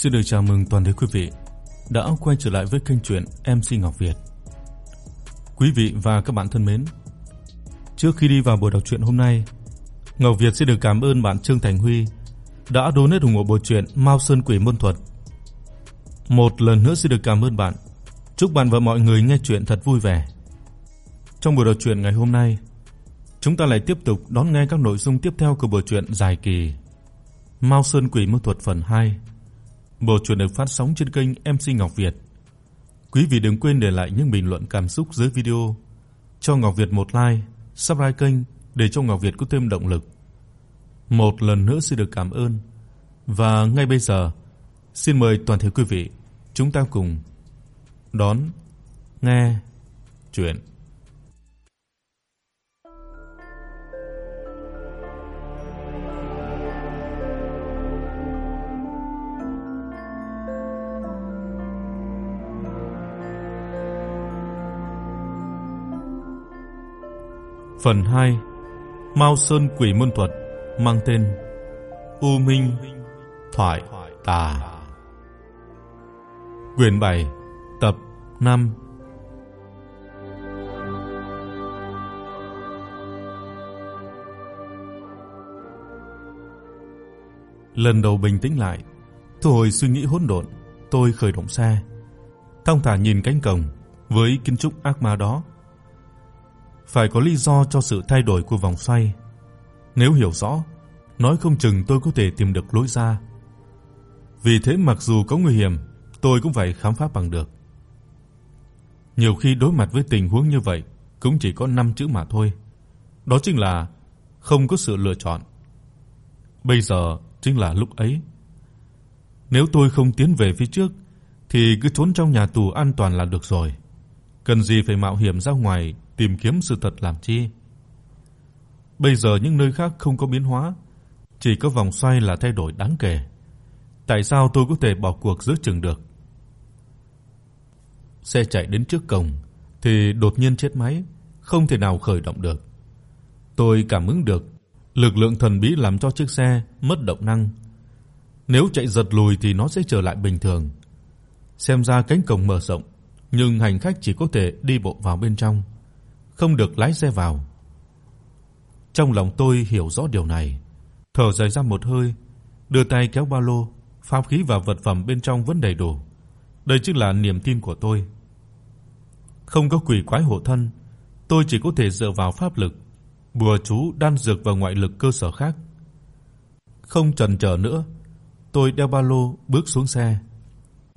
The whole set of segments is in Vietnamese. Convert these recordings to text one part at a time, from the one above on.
Xin được chào mừng toàn thể quý vị đã quay trở lại với kênh truyện MC Ngọc Việt. Quý vị và các bạn thân mến, trước khi đi vào buổi đọc truyện hôm nay, Ngọc Việt xin được cảm ơn bạn Trương Thành Huy đã donate ủng hộ bộ truyện Mao Sơn Quỷ Môn Thuật. Một lần nữa xin được cảm ơn bạn. Chúc bạn và mọi người nghe truyện thật vui vẻ. Trong buổi đọc truyện ngày hôm nay, chúng ta lại tiếp tục đón nghe các nội dung tiếp theo của bộ truyện dài kỳ Mao Sơn Quỷ Môn Thuật phần 2. Bộ truyện được phát sóng trên kênh MC Ngọc Việt. Quý vị đừng quên để lại những bình luận cảm xúc dưới video, cho Ngọc Việt một like, subscribe kênh để cho Ngọc Việt có thêm động lực. Một lần nữa xin được cảm ơn. Và ngay bây giờ, xin mời toàn thể quý vị chúng ta cùng đón nghe truyện Phần 2 Mao Sơn Quỷ Môn Thuật mang tên U Minh Thoại Tà. Quyển 7 Tập 5 Lần đầu bình tĩnh lại, thu hồi suy nghĩ hỗn độn, tôi khởi động xe, thong thả nhìn cánh cổng với kiến trúc ác ma đó phải có lý do cho sự thay đổi của vòng xoay. Nếu hiểu rõ, nói không chừng tôi có thể tìm được lối ra. Vì thế mặc dù có nguy hiểm, tôi cũng phải khám phá bằng được. Nhiều khi đối mặt với tình huống như vậy, cũng chỉ có 5 chữ mà thôi. Đó chính là không có sự lựa chọn. Bây giờ chính là lúc ấy. Nếu tôi không tiến về phía trước thì cứ trốn trong nhà tù an toàn là được rồi. Cần gì phải mạo hiểm ra ngoài tìm kiếm sự thật làm chi? Bây giờ những nơi khác không có biến hóa, chỉ có vòng xoay là thay đổi đáng kể. Tại sao tôi có thể bỏ cuộc giữa chừng được? Xe chạy đến trước cổng thì đột nhiên chết máy, không thể nào khởi động được. Tôi cảm ứng được lực lượng thần bí làm cho chiếc xe mất động năng. Nếu chạy giật lùi thì nó sẽ trở lại bình thường. Xem ra cánh cổng mở rộng, nhưng hành khách chỉ có thể đi bộ vào bên trong không được lái xe vào. Trong lòng tôi hiểu rõ điều này, thở dài ra một hơi, đưa tay kéo ba lô, pháp khí và vật phẩm bên trong vẫn đầy đủ. Đây chính là niềm tin của tôi. Không có quỷ quái hộ thân, tôi chỉ có thể dựa vào pháp lực, bùa chú, đan dược và ngoại lực cơ sở khác. Không chần chờ nữa, tôi đeo ba lô bước xuống xe.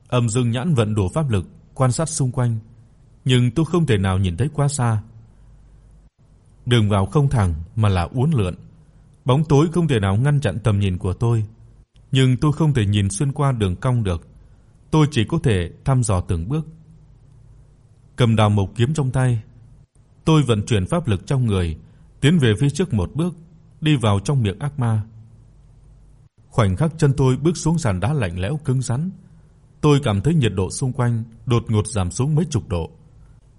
Âm Dương nhãn vận đủ pháp lực quan sát xung quanh, nhưng tôi không thể nào nhìn thấy quá xa. Đường vào không thẳng mà là uốn lượn. Bóng tối không thể nào ngăn chặn tầm nhìn của tôi, nhưng tôi không thể nhìn xuyên qua đường cong được. Tôi chỉ có thể thăm dò từng bước. Cầm đào mộc kiếm trong tay, tôi vận chuyển pháp lực trong người, tiến về phía trước một bước, đi vào trong miệng ác ma. Khoảnh khắc chân tôi bước xuống sàn đá lạnh lẽo cứng rắn, tôi cảm thấy nhiệt độ xung quanh đột ngột giảm xuống mấy chục độ,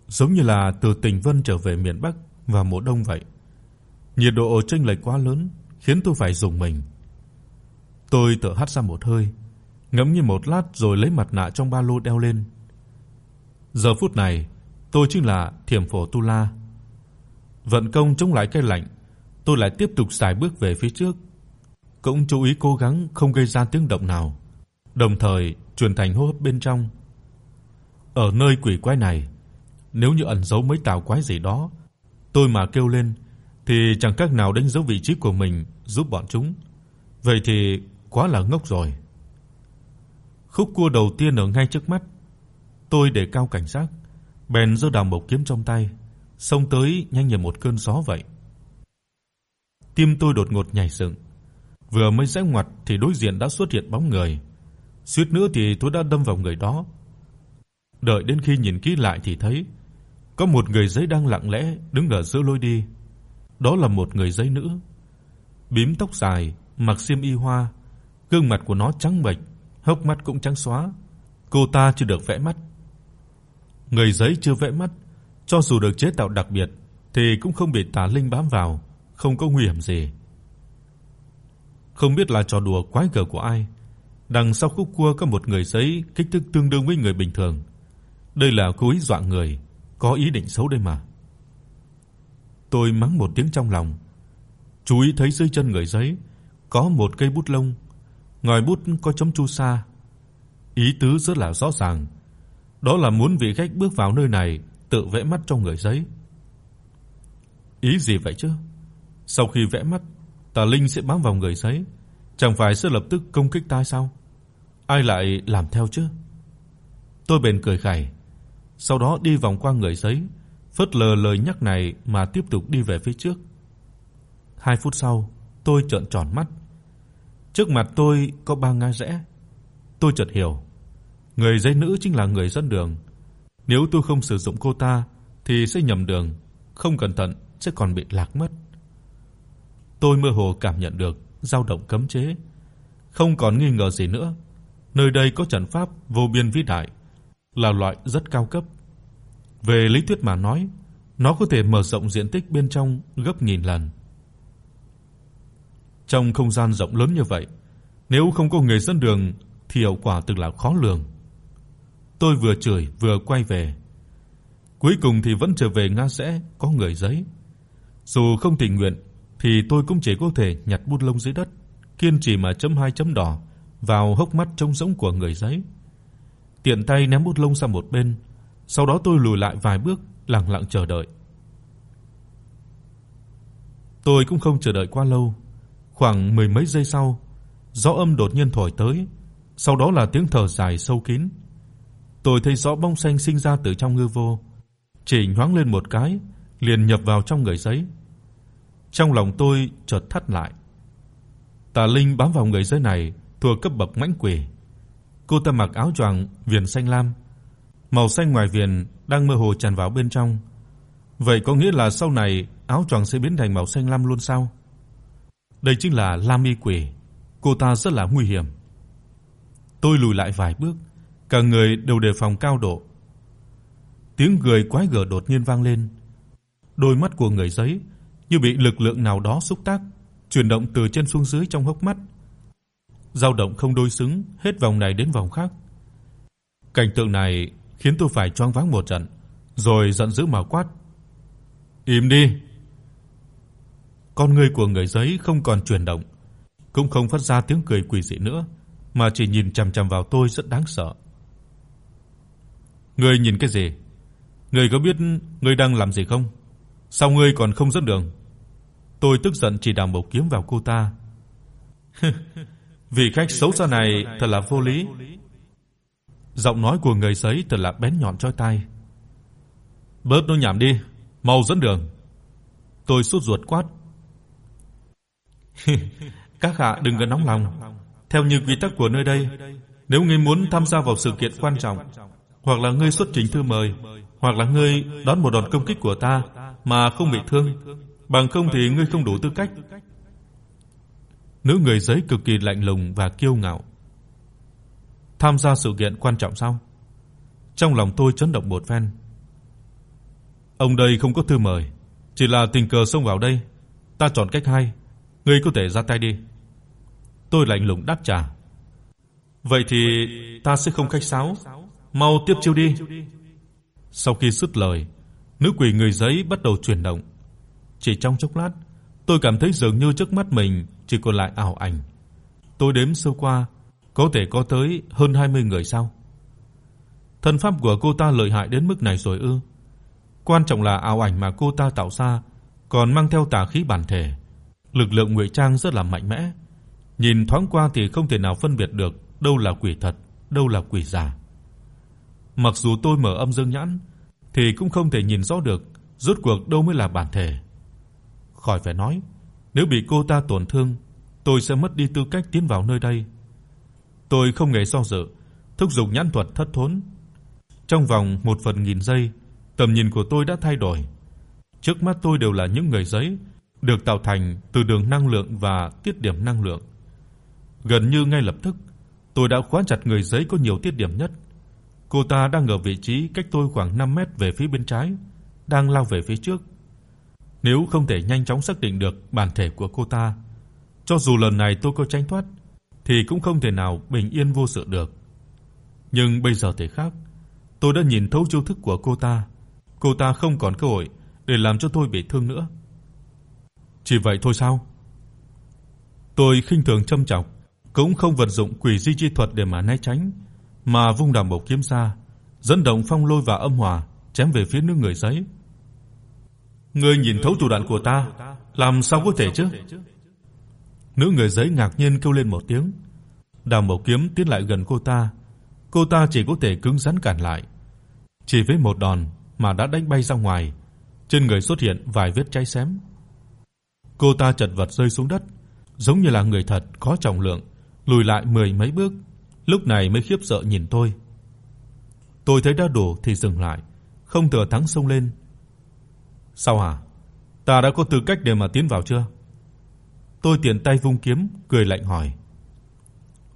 giống như là từ Tỉnh Vân trở về miền Bắc và mùa đông vậy. Nhiệt độ chênh lệch quá lớn, khiến tôi phải rùng mình. Tôi thở hắt ra một hơi, ngẫm nghĩ một lát rồi lấy mặt nạ trong ba lô đeo lên. Giờ phút này, tôi chính là Thiểm Phổ Tu La. Vận công chống lại cái lạnh, tôi lại tiếp tục xài bước về phía trước. Cũng chú ý cố gắng không gây ra tiếng động nào, đồng thời truyền thành hô hấp bên trong. Ở nơi quỷ quái này, nếu như ẩn giấu mấy tào quái gì đó Tôi mà kêu lên thì chẳng cách nào đánh dấu vị trí của mình giúp bọn chúng. Vậy thì quá là ngốc rồi. Khúc cua đầu tiên ở ngay trước mắt, tôi để cao cảnh giác, bèn giơ đào mộc kiếm trong tay, xông tới nhanh như một cơn gió vậy. Tim tôi đột ngột nhảy dựng. Vừa mới rẽ ngoặt thì đối diện đã xuất hiện bóng người. Suýt nữa thì tôi đã đâm vào người đó. Đợi đến khi nhìn kỹ lại thì thấy có một người giấy đang lặng lẽ đứng ở giữa lối đi. Đó là một người giấy nữ. Bím tóc dài, mặc xiêm y hoa, gương mặt của nó trắng bệch, hốc mắt cũng trắng xóa. Cô ta chưa được vẽ mắt. Người giấy chưa vẽ mắt, cho dù được chế tạo đặc biệt thì cũng không bị tà linh bám vào, không có nguy hiểm gì. Không biết là trò đùa quái gở của ai, Đằng sau khúc cua có một người giấy kích thước tương đương với người bình thường. Đây là cố ý dọa người, có ý định xấu đây mà. Tôi mắng một tiếng trong lòng. Chú ý thấy dưới chân người giấy có một cây bút lông, ngòi bút có chấm chu sa. Ý tứ rất là rõ ràng, đó là muốn vị khách bước vào nơi này tự vẽ mắt cho người giấy. Ý gì vậy chứ? Sau khi vẽ mắt, tà linh sẽ bám vào người giấy, chẳng phải sẽ lập tức công kích ta sao? Ai lại làm theo chứ? Tôi bèn cười khẩy, sau đó đi vòng qua người giấy, phớt lờ lời nhắc này mà tiếp tục đi về phía trước. 2 phút sau, tôi trợn tròn mắt. Trước mặt tôi có ba ngã rẽ. Tôi chợt hiểu, người giấy nữ chính là người dẫn đường. Nếu tôi không sử dụng cô ta thì sẽ nhầm đường, không cẩn thận sẽ còn bị lạc mất. Tôi mơ hồ cảm nhận được dao động cấm chế, không còn nghi ngờ gì nữa. Nơi đây có trận pháp vô biên vĩ đại, là loại rất cao cấp. Về lý thuyết mà nói, nó có thể mở rộng diện tích bên trong gấp nghìn lần. Trong không gian rộng lớn như vậy, nếu không có người dẫn đường thì hậu quả thực là khó lường. Tôi vừa chửi vừa quay về. Cuối cùng thì vẫn trở về ngã rẽ có người giấy. Dù không tình nguyện thì tôi cũng chỉ có thể nhặt bút lông dưới đất, kiên trì mà chấm hai chấm đỏ vào hốc mắt trống rỗng của người giấy. Tiện tay ném bút lông sang một bên, sau đó tôi lùi lại vài bước, lặng lặng chờ đợi. Tôi cũng không chờ đợi quá lâu, khoảng mười mấy giây sau, gió âm đột nhiên thổi tới, sau đó là tiếng thở dài sâu kín. Tôi thấy rõ bóng xanh sinh ra từ trong ngư vô, chỉ nhoáng lên một cái, liền nhập vào trong người giấy. Trong lòng tôi chợt thắt lại. Tà Linh bám vào người giấy này thuộc cấp bậc mãnh quỷ. Cô ta mặc áo choàng viền xanh lam, màu xanh ngoài viền đang mơ hồ tràn vào bên trong. Vậy có nghĩa là sau này áo choàng sẽ biến thành màu xanh lam luôn sao? Đây chính là Lam Y quỷ, cô ta rất là nguy hiểm. Tôi lùi lại vài bước, cả người đều đề phòng cao độ. Tiếng cười quái gở đột nhiên vang lên. Đôi mắt của người giấy như bị lực lượng nào đó xúc tác, chuyển động từ trên xuống dưới trong hốc mắt. Dao động không đối xứng hết vòng này đến vòng khác. Cảnh tượng này khiến tôi phải choáng váng một trận, rồi giận dữ mà quát: "Im đi!" Con người của người giấy không còn chuyển động, cũng không phát ra tiếng cười quỷ dị nữa, mà chỉ nhìn chằm chằm vào tôi rất đáng sợ. "Ngươi nhìn cái gì? Ngươi có biết ngươi đang làm gì không? Sao ngươi còn không dẫn đường?" Tôi tức giận chỉ đào bầu kiếm vào cô ta. Vị khách xấu xa này thật là vô lý. Giọng nói của người giấy thật là bén nhọn chói tai. Bớt nói nhảm đi, mau dẫn đường. Tôi sốt ruột quát. Các hạ đừng có nóng lòng. Theo như quy tắc của nơi đây, nếu ngươi muốn tham gia vào sự kiện quan trọng, hoặc là ngươi xuất trình thư mời, hoặc là ngươi đón một đòn công kích của ta mà không bị thương, bằng không thì ngươi không đủ tư cách. Nữ người giấy cực kỳ lạnh lùng và kiêu ngạo. Tham gia sự kiện quan trọng sao? Trong lòng tôi chấn động một phen. Ông đây không có thư mời, chỉ là tình cờ xông vào đây, ta chọn cách hay, ngươi có thể ra tay đi. Tôi lạnh lùng đáp trả. Vậy thì ta sẽ không khách sáo, mau tiếp chiêu đi. Sau khi dứt lời, nữ quỷ người giấy bắt đầu chuyển động. Chỉ trong chốc lát, tôi cảm thấy dường như trước mắt mình chỉ còn lại ảo ảnh. Tôi đếm sơ qua, có thể có tới hơn 20 người sao? Thân pháp của cô ta lợi hại đến mức này rồi ư? Quan trọng là ảo ảnh mà cô ta tạo ra còn mang theo tà khí bản thể, lực lượng ngụy trang rất là mạnh mẽ. Nhìn thoáng qua thì không thể nào phân biệt được đâu là quỷ thật, đâu là quỷ giả. Mặc dù tôi mở âm dương nhãn thì cũng không thể nhìn rõ được rốt cuộc đâu mới là bản thể. Khỏi phải nói, nếu bị cô ta tổn thương, tôi sẽ mất đi tư cách tiến vào nơi đây. Tôi không hề do dự, thúc dục nhãn thuật thất thốn. Trong vòng 1 phần nghìn giây, tầm nhìn của tôi đã thay đổi. Trước mắt tôi đều là những người giấy được tạo thành từ đường năng lượng và tiết điểm năng lượng. Gần như ngay lập tức, tôi đã khóa chặt người giấy có nhiều tiết điểm nhất. Cô ta đang ở vị trí cách tôi khoảng 5 mét về phía bên trái, đang lao về phía trước. Nếu không thể nhanh chóng xác định được bản thể của cô ta, cho dù lần này tôi có tránh thoát thì cũng không thể nào bình yên vô sự được. Nhưng bây giờ thì khác, tôi đã nhìn thấu chiêu thức của cô ta, cô ta không còn cơ hội để làm cho tôi bị thương nữa. Chỉ vậy thôi sao? Tôi khinh thường châm chọc, cũng không vận dụng quỷ di chi thuật để mà né tránh, mà vung đàm bộ kiếm ra, dẫn động phong lôi và âm hỏa chém về phía nữ người giấy. Ngươi nhìn thấu thủ đoạn của ta, làm sao có thể chứ? Nữ người giấy ngạc nhiên kêu lên một tiếng. Đào Mộc kiếm tiến lại gần cô ta, cô ta chỉ có thể cứng rắn cản lại. Chỉ với một đòn mà đã đánh bay ra ngoài, trên người xuất hiện vài vết cháy xém. Cô ta chật vật rơi xuống đất, giống như là người thật có trọng lượng, lùi lại mười mấy bước, lúc này mới khiếp sợ nhìn tôi. Tôi thấy đã đủ thì dừng lại, không thừa thắng xông lên. "Sao hả? Ta đã có tư cách để mà tiến vào chưa?" Tôi tiện tay vung kiếm, cười lạnh hỏi.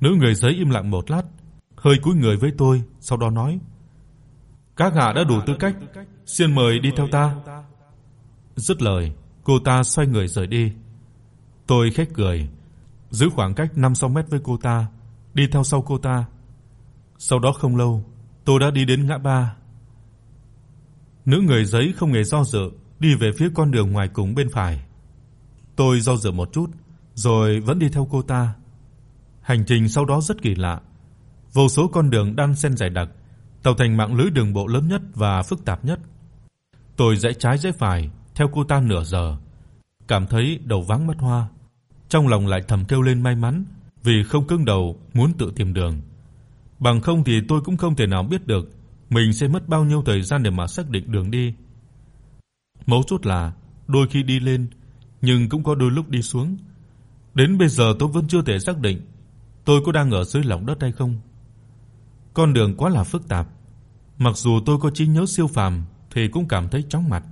Nữ người giấy im lặng một lát, hơi cúi người với tôi, sau đó nói: "Các hạ đã đủ tư cách, xin mời đi theo ta." Dứt lời, cô ta xoay người rời đi. Tôi khẽ cười, giữ khoảng cách 500 mét với cô ta, đi theo sau cô ta. Sau đó không lâu, tôi đã đi đến ngã ba. Nữ người giấy không hề do dự, đi về phía con đường ngoài cùng bên phải. Tôi do dự một chút, rồi vẫn đi theo cô ta. Hành trình sau đó rất kỳ lạ. Vô số con đường đan xen dày đặc, tạo thành mạng lưới đường bộ lớn nhất và phức tạp nhất. Tôi rẽ trái rẽ phải theo cô ta nửa giờ, cảm thấy đầu váng mắt hoa, trong lòng lại thầm kêu lên may mắn vì không cứng đầu muốn tự tìm đường. Bằng không thì tôi cũng không thể nào biết được mình sẽ mất bao nhiêu thời gian để mà xác định đường đi. Mấu chốt là đôi khi đi lên nhưng cũng có đôi lúc đi xuống. Đến bây giờ tôi vẫn chưa thể xác định tôi có đang ở dưới lòng đất hay không. Con đường quá là phức tạp, mặc dù tôi có trí nhớ siêu phàm thì cũng cảm thấy chóng mặt.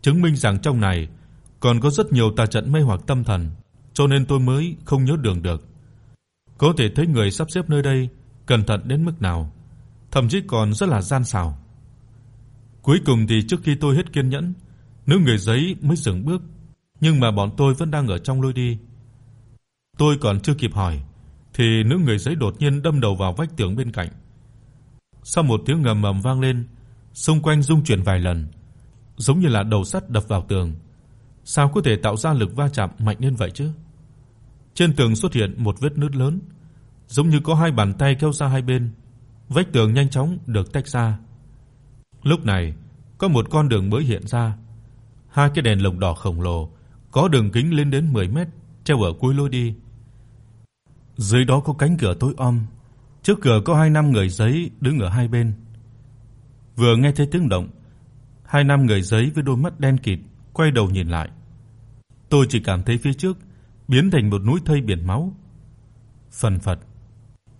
Chứng minh rằng trong này còn có rất nhiều tà trận mê hoặc tâm thần, cho nên tôi mới không nhớ đường được. Có thể thấy người sắp xếp nơi đây cẩn thận đến mức nào, thậm chí còn rất là gian xảo. Cuối cùng thì trước khi tôi hết kiên nhẫn, nữ người giấy mới dừng bước, nhưng mà bọn tôi vẫn đang ở trong lối đi. Tôi còn chưa kịp hỏi thì nữ người giấy đột nhiên đâm đầu vào vách tường bên cạnh. Sau một tiếng ngầm ầm vang lên, xung quanh rung chuyển vài lần, giống như là đầu sắt đập vào tường. Sao có thể tạo ra lực va chạm mạnh đến vậy chứ? Trên tường xuất hiện một vết nứt lớn, giống như có hai bàn tay kéo ra hai bên. Vách tường nhanh chóng được tách ra. Lúc này, có một con đường mới hiện ra. Hai cái đèn lồng đỏ khổng lồ có đường kính lên đến 10 mét treo ở cuối lối đi. Dưới đó có cánh cửa tối om, trước cửa có hai nam người giấy đứng ở hai bên. Vừa nghe thấy tiếng động, hai nam người giấy với đôi mắt đen kịt quay đầu nhìn lại. Tôi chỉ cảm thấy phía trước biến thành một núi thây biển máu. Phần phật,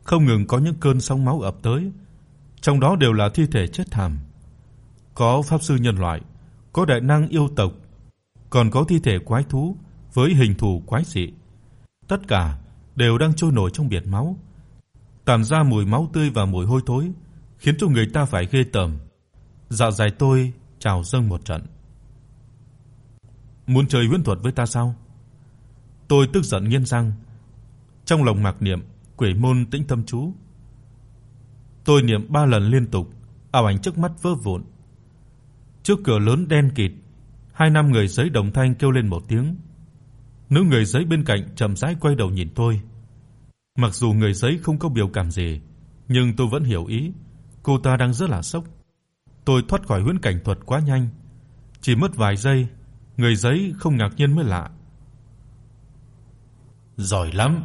không ngừng có những cơn sóng máu ập tới, trong đó đều là thi thể chết thảm. Có pháp sư nhân loại, có đại năng yêu tộc, còn có thi thể quái thú với hình thù quái dị. Tất cả đều đang trôi nổi trong biển máu, tản ra mùi máu tươi và mùi hôi thối, khiến cho người ta phải ghê tởm. Dạ dày tôi trào dâng một trận. Muốn chơi huyền thuật với ta sao? Tôi tức giận nghiến răng, trong lòng mặc niệm Quỷ môn tĩnh tâm chú. Tôi niệm 3 lần liên tục, ảo ảnh trước mắt vỡ vụn. Trước cửa lớn đen kịt, hai nam người giấy đồng thanh kêu lên một tiếng. Nữ người giấy bên cạnh chậm rãi quay đầu nhìn tôi. Mặc dù người giấy không có biểu cảm gì, nhưng tôi vẫn hiểu ý, cô ta đang rất là sốc. Tôi thoát khỏi huyễn cảnh thuật quá nhanh, chỉ mất vài giây, người giấy không ngạc nhiên mới lạ. Giỏi lắm.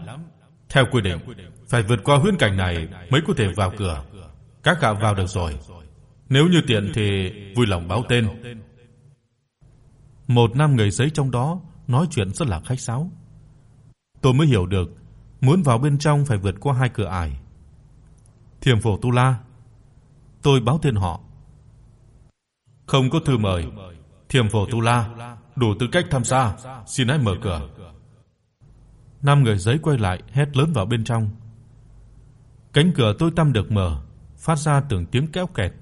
Theo quy định, phải vượt qua huyễn cảnh này mới có thể vào cửa. Các gã vào được rồi. Nếu như tiện thì vui lòng báo tên. Một nam người giấy trong đó nói chuyện rất là khách sáo. Tôi mới hiểu được, muốn vào bên trong phải vượt qua hai cửa ải. Thiểm phổ Tu La. Tôi báo tên họ. Không có thư mời. Thiểm phổ Tu La, đủ tư cách tham gia, xin hãy mở cửa. Năm người giấy quay lại hét lớn vào bên trong. Cánh cửa tôi tăm được mở, phát ra từng tiếng kéo kẹt.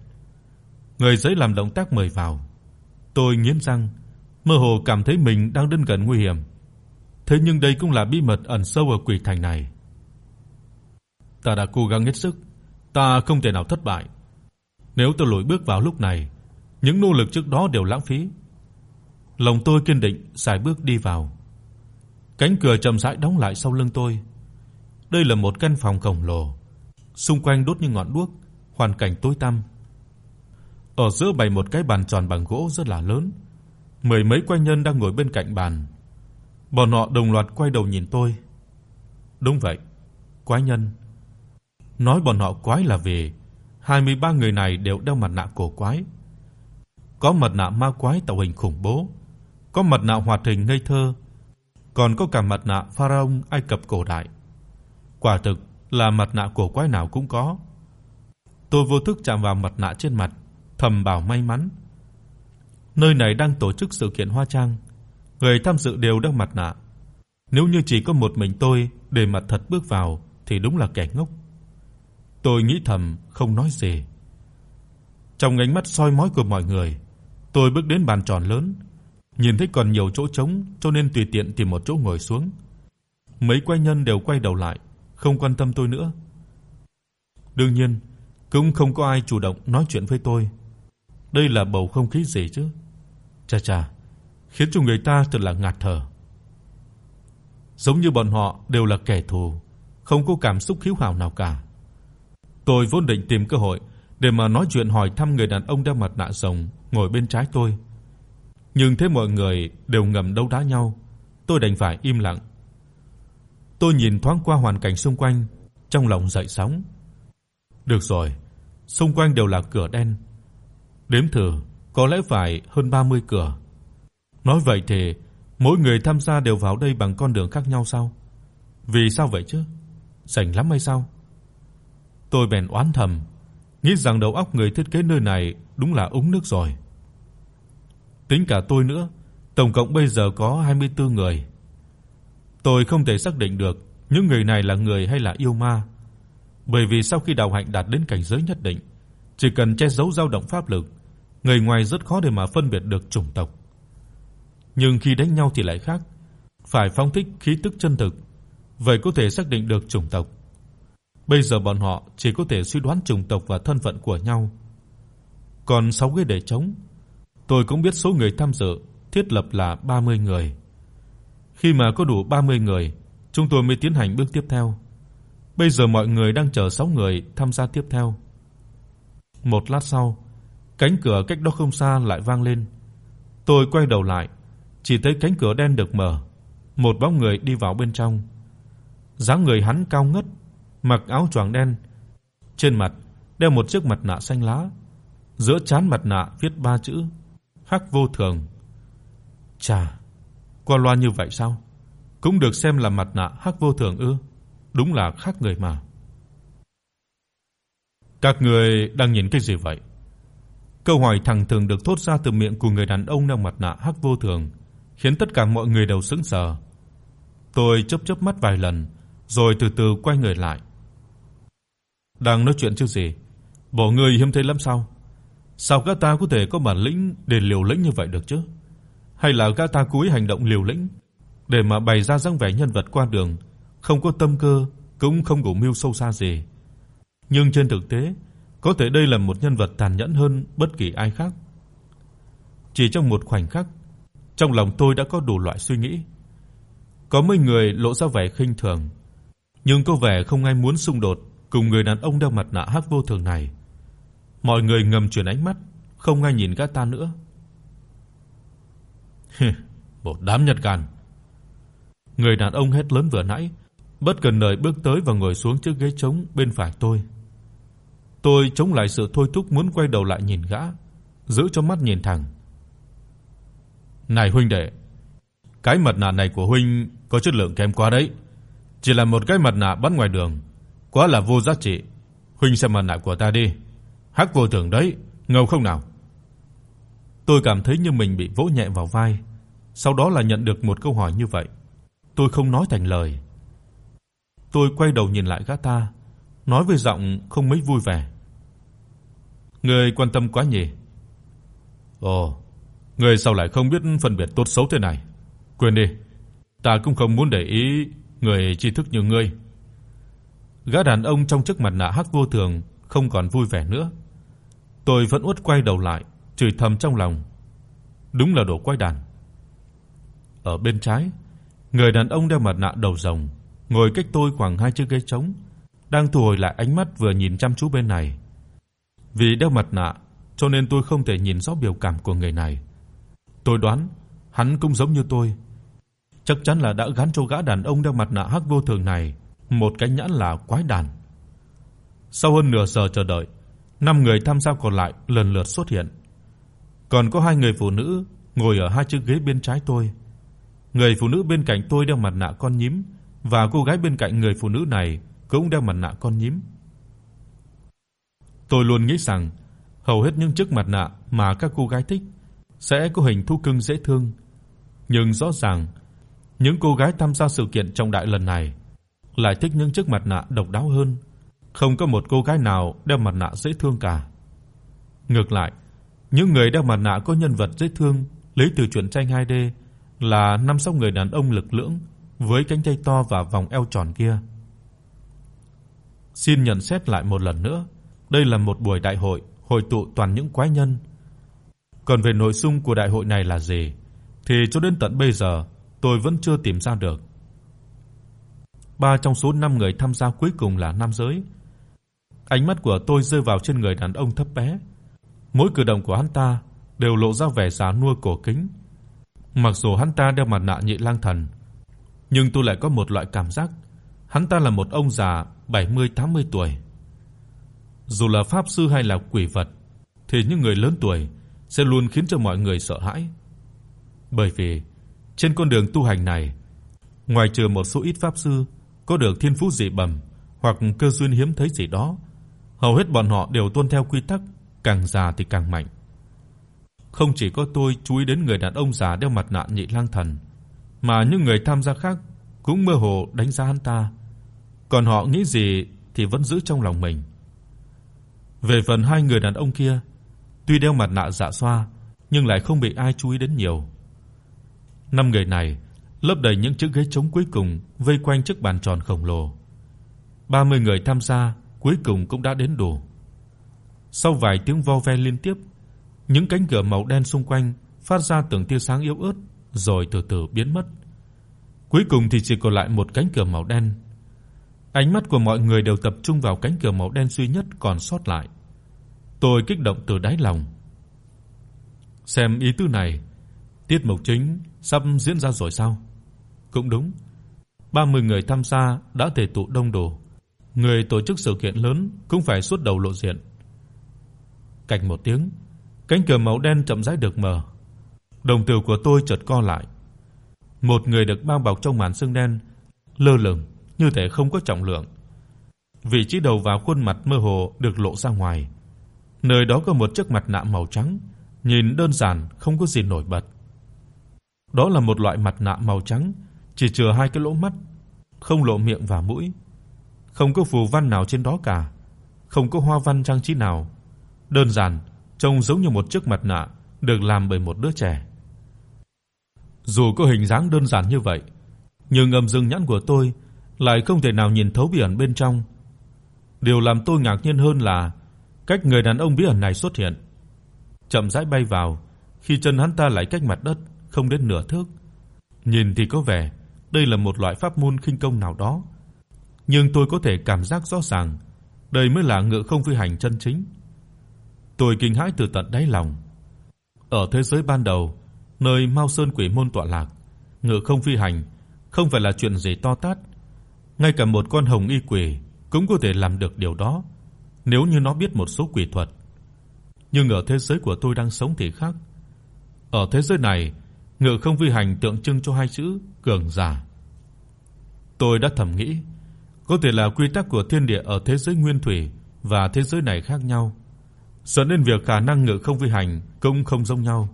Người giấy làm động tác mời vào. Tôi nghiến răng, mơ hồ cảm thấy mình đang đến gần nguy hiểm. Thế nhưng đây cũng là bí mật ẩn sâu ở quỷ thành này, Ta đã cố gắng hết sức, ta không thể nào thất bại. Nếu tôi lùi bước vào lúc này, những nỗ lực trước đó đều lãng phí. Lòng tôi kiên định, sải bước đi vào. Cánh cửa chậm rãi đóng lại sau lưng tôi. Đây là một căn phòng khổng lồ, xung quanh đốt như ngọn đuốc, hoàn cảnh tối tăm. Ở giữa bày một cái bàn tròn bằng gỗ rất là lớn. Mười mấy quái nhân đang ngồi bên cạnh bàn. Bọn họ đồng loạt quay đầu nhìn tôi. Đúng vậy, quái nhân. Nói bọn họ quái là vì 23 người này đều đeo mặt nạ cổ quái. Có mặt nạ ma quái tạo hình khủng bố, có mặt nạ hoạt hình ngây thơ, còn có cả mặt nạ pharaoh Ai Cập cổ đại. Quả thực là mặt nạ cổ quái nào cũng có. Tôi vô thức chạm vào mặt nạ trên mặt, thầm bảo may mắn. Nơi này đang tổ chức sự kiện hoa trang, người tham dự đều đeo mặt nạ. Nếu như chỉ có một mình tôi để mặt thật bước vào thì đúng là kẻ ngốc. Tôi nghĩ thầm không nói gì. Trong ánh mắt soi mói của mọi người, tôi bước đến bàn tròn lớn, nhìn thấy còn nhiều chỗ trống cho nên tùy tiện tìm một chỗ ngồi xuống. Mấy quay nhân đều quay đầu lại, không quan tâm tôi nữa. Đương nhiên, cũng không có ai chủ động nói chuyện với tôi. Đây là bầu không khí gì chứ? Chà chà, khiến cho người ta thật là ngạt thở. Giống như bọn họ đều là kẻ thù, không có cảm xúc hiếu hảo nào cả. Tôi vốn định tìm cơ hội để mà nói chuyện hỏi thăm người đàn ông đeo mặt nạ rồng ngồi bên trái tôi. Nhưng thấy mọi người đều ngầm đấu đá nhau, tôi đành phải im lặng. Tôi nhìn thoáng qua hoàn cảnh xung quanh, trong lòng dậy sóng. Được rồi, xung quanh đều là cửa đen. Đếm thử, có lẽ phải hơn 30 cửa. Nói vậy thì mỗi người tham gia đều vào đây bằng con đường khác nhau sao? Vì sao vậy chứ? Rảnh lắm hay sao? Tôi bèn oán thầm, nghĩ rằng đầu óc người thiết kế nơi này đúng là úng nước rồi. Tính cả tôi nữa, tổng cộng bây giờ có 24 người. Tôi không thể xác định được những người này là người hay là yêu ma, bởi vì sau khi đạo hạnh đạt đến cảnh giới nhất định, chỉ cần che giấu dao động pháp lực, người ngoài rất khó để mà phân biệt được chủng tộc. Nhưng khi đánh nhau thì lại khác, phải phóng thích khí tức chân thực, vậy có thể xác định được chủng tộc. Bây giờ bọn họ chỉ có thể suy đoán chủng tộc và thân phận của nhau. Còn 6 ghế để trống, tôi cũng biết số người tham dự thiết lập là 30 người. Khi mà có đủ 30 người, chúng tôi mới tiến hành bước tiếp theo. Bây giờ mọi người đang chờ 6 người tham gia tiếp theo. Một lát sau, cánh cửa cách đó không xa lại vang lên. Tôi quay đầu lại, chỉ thấy cánh cửa đen được mở, một bóng người đi vào bên trong. Dáng người hắn cao ngất, mặc áo choàng đen, trên mặt đeo một chiếc mặt nạ xanh lá, giữa trán mặt nạ viết ba chữ Hắc vô thường. Chà, qua loa như vậy sao? Cũng được xem là mặt nạ Hắc vô thường ư? Đúng là khác người mà. Các người đang nhìn cái gì vậy? Câu hỏi thẳng thừng được thốt ra từ miệng của người đàn ông đeo mặt nạ Hắc vô thường, khiến tất cả mọi người đều sững sờ. Tôi chớp chớp mắt vài lần, rồi từ từ quay người lại. Đang nói chuyện chứ gì? Bộ người hiếm thấy lắm sao? Sao gã ta có thể có bản lĩnh để liều lĩnh như vậy được chứ? Hay là gã ta cố ý hành động liều lĩnh để mà bày ra dáng vẻ nhân vật qua đường, không có tâm cơ, cũng không có mưu sâu xa gì. Nhưng trên thực tế, có thể đây là một nhân vật tàn nhẫn hơn bất kỳ ai khác. Chỉ trong một khoảnh khắc, trong lòng tôi đã có đủ loại suy nghĩ. Có mấy người lộ ra vẻ khinh thường, nhưng có vẻ không ai muốn xung đột cùng người đàn ông đeo mặt nạ hắc vô thường này. Mọi người ngầm chuyển ánh mắt, không ai nhìn gã ta nữa. một đám nhật gan. Người đàn ông hét lớn vừa nãy, bất cần đời bước tới và ngồi xuống chiếc ghế trống bên phải tôi. Tôi chống lại sự thôi thúc muốn quay đầu lại nhìn gã, giữ cho mắt nhìn thẳng. "Này huynh đệ, cái mặt nạ này của huynh có chất lượng kém quá đấy. Chỉ là một cái mặt nạ bán ngoài đường, quá là vô giá trị. Huynh xem mặt nạ của ta đi. Hắc vô thường đấy, ngầu không nào?" Tôi cảm thấy như mình bị vỗ nhẹ vào vai, sau đó là nhận được một câu hỏi như vậy. Tôi không nói thành lời. Tôi quay đầu nhìn lại gã ta, nói với giọng không mấy vui vẻ. Ngươi quan tâm quá nhỉ? Ồ, ngươi sao lại không biết phân biệt tốt xấu thế này? Quên đi, ta cũng không muốn để ý người tri thức như ngươi. Gã đàn ông trong chiếc mặt nạ hắc vô thường không còn vui vẻ nữa. Tôi vẫn uất quay đầu lại, chửi thầm trong lòng. Đúng là đồ quái đản. Ở bên trái, người đàn ông đeo mặt nạ đầu rồng, ngồi cách tôi khoảng hai chiếc ghế trống, đang thu hồi lại ánh mắt vừa nhìn chăm chú bên này. Vì đeo mặt nạ, cho nên tôi không thể nhìn rõ biểu cảm của người này. Tôi đoán hắn cũng giống như tôi, chắc chắn là đã gắn cho gã đàn ông đeo mặt nạ hắc vô thường này một cái nhãn là quái đản. Sau hơn nửa giờ chờ đợi, năm người tham gia còn lại lần lượt xuất hiện. Còn có hai người phụ nữ ngồi ở hai chiếc ghế bên trái tôi. Người phụ nữ bên cạnh tôi đeo mặt nạ con nhím và cô gái bên cạnh người phụ nữ này cũng đeo mặt nạ con nhím. Tôi luôn nghĩ rằng hầu hết những chiếc mặt nạ mà các cô gái thích sẽ có hình thú cưng dễ thương, nhưng rõ ràng những cô gái tham gia sự kiện trọng đại lần này lại thích những chiếc mặt nạ độc đáo hơn, không có một cô gái nào đeo mặt nạ dễ thương cả. Ngược lại, những người đeo mặt nạ có nhân vật dễ thương lấy từ truyện tranh 2D là năm sáu người đàn ông lực lưỡng với cánh tay to và vòng eo tròn kia. Xin nhận xét lại một lần nữa, đây là một buổi đại hội hội tụ toàn những quái nhân. Còn về nội dung của đại hội này là gì thì cho đến tận bây giờ tôi vẫn chưa tìm ra được. Ba trong số 5 người tham gia cuối cùng là nam giới. Ánh mắt của tôi rơi vào trên người đàn ông thấp bé. Mỗi cử động của hắn ta đều lộ ra vẻ già nua cổ kính. Mặc dù hắn ta đeo mặt nạ nhị lang thần, nhưng tôi lại có một loại cảm giác hắn ta là một ông già 70-80 tuổi. Dù là pháp sư hay là quỷ vật thì những người lớn tuổi sẽ luôn khiến cho mọi người sợ hãi. Bởi vì trên con đường tu hành này, ngoài trừ một số ít pháp sư có được thiên phú dị bẩm hoặc cơ duyên hiếm thấy gì đó, hầu hết bọn họ đều tuân theo quy tắc, càng già thì càng mạnh. Không chỉ có tôi chú ý đến người đàn ông già đeo mặt nạ nhị lang thần, mà những người tham gia khác cũng mơ hồ đánh giá hắn ta. Còn họ nghĩ gì thì vẫn giữ trong lòng mình. Về phần hai người đàn ông kia, tuy đeo mặt nạ dạ xoa nhưng lại không bị ai chú ý đến nhiều. Năm người này lấp đầy những chiếc ghế trống cuối cùng vây quanh chiếc bàn tròn khổng lồ. 30 người tham gia cuối cùng cũng đã đến đủ. Sau vài tiếng vo ve liên tiếp, những cánh cửa màu đen xung quanh phát ra từng tia sáng yếu ớt rồi từ từ biến mất. Cuối cùng thì chỉ còn lại một cánh cửa màu đen. Ánh mắt của mọi người đều tập trung vào cánh cửa màu đen duy nhất còn sót lại. Tôi kích động từ đáy lòng. Xem ý tứ này, tiết mục chính sắp diễn ra rồi sao? Cũng đúng. 30 người tham gia đã thể tụ đông đủ. Người tổ chức sự kiện lớn cũng phải xuất đầu lộ diện. Cạch một tiếng, cánh cửa màu đen chậm rãi được mở. Đồng tử của tôi chợt co lại. Một người được bao bọc trong màn sương đen, lơ lửng như thể không có trọng lượng. Vị trí đầu và khuôn mặt mơ hồ được lộ ra ngoài. Nơi đó có một chiếc mặt nạ màu trắng, nhìn đơn giản không có gì nổi bật. Đó là một loại mặt nạ màu trắng, chỉ chừa hai cái lỗ mắt, không lộ miệng và mũi. Không có phù văn nào trên đó cả, không có hoa văn trang trí nào, đơn giản trông giống như một chiếc mặt nạ được làm bởi một đứa trẻ. Dù có hình dáng đơn giản như vậy, nhưng âm dương nhãn của tôi lại không thể nào nhìn thấu biển bên trong. Điều làm tôi ngạc nhiên hơn là cách người đàn ông bí ẩn này xuất hiện. Chậm rãi bay vào, khi chân hắn ta lại cách mặt đất không đến nửa thước. Nhìn thì có vẻ đây là một loại pháp môn khinh công nào đó, nhưng tôi có thể cảm giác rõ ràng, đây mới là ngự không phi hành chân chính. Tôi kinh hãi từ tận đáy lòng. Ở thế giới ban đầu, nơi Mao Sơn Quỷ môn tọa lạc, ngự không phi hành không phải là chuyện gì to tát, ngay cả một con hồng y quỷ cũng có thể làm được điều đó, nếu như nó biết một số quỷ thuật. Nhưng ở thế giới của tôi đang sống thì khác. Ở thế giới này, ngự không vi hành tượng trưng cho hai chữ cường giả. Tôi đã thầm nghĩ, có thể là quy tắc của thiên địa ở thế giới nguyên thủy và thế giới này khác nhau, dẫn đến việc khả năng ngự không vi hành cũng không giống nhau.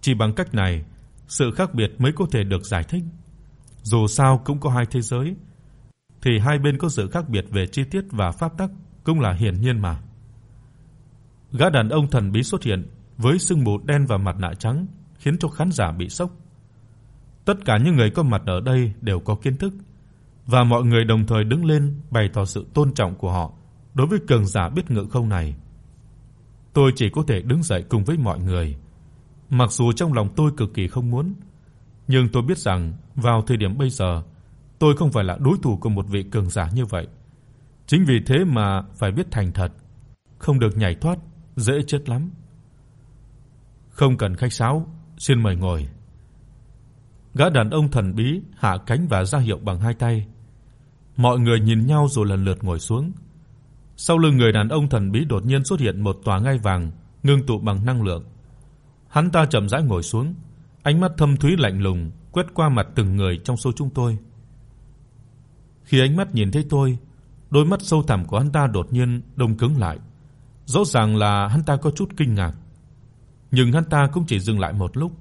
Chỉ bằng cách này, sự khác biệt mới có thể được giải thích. Dù sao cũng có hai thế giới, thì hai bên có sự khác biệt về chi tiết và pháp tắc cũng là hiển nhiên mà. Gã đàn ông thần bí xuất hiện với sương mù đen và mặt nạ trắng, khiến cho khán giả bị sốc. Tất cả những người có mặt ở đây đều có kiến thức, và mọi người đồng thời đứng lên bày tỏ sự tôn trọng của họ đối với cường giả biết ngự không này. Tôi chỉ có thể đứng dậy cùng với mọi người, mặc dù trong lòng tôi cực kỳ không muốn, nhưng tôi biết rằng vào thời điểm bây giờ, tôi không phải là đối thủ của một vị cường giả như vậy. Chính vì thế mà phải biết thành thật, không được nhảy thoát, dễ chết lắm. Không cần khách sáo, xin mời ngồi. Gã đàn ông thần bí hạ cánh và ra hiệu bằng hai tay. Mọi người nhìn nhau rồi lần lượt ngồi xuống. Sau lưng người đàn ông thần bí đột nhiên xuất hiện một tòa ngai vàng ngưng tụ bằng năng lượng. Hắn ta chậm rãi ngồi xuống, ánh mắt thâm thúy lạnh lùng quét qua mặt từng người trong số chúng tôi. Khi ánh mắt nhìn thấy tôi, đôi mắt sâu thẳm của hắn ta đột nhiên đông cứng lại. Rõ ràng là hắn ta có chút kinh ngạc. Nhưng hắn ta cũng chỉ dừng lại một lúc,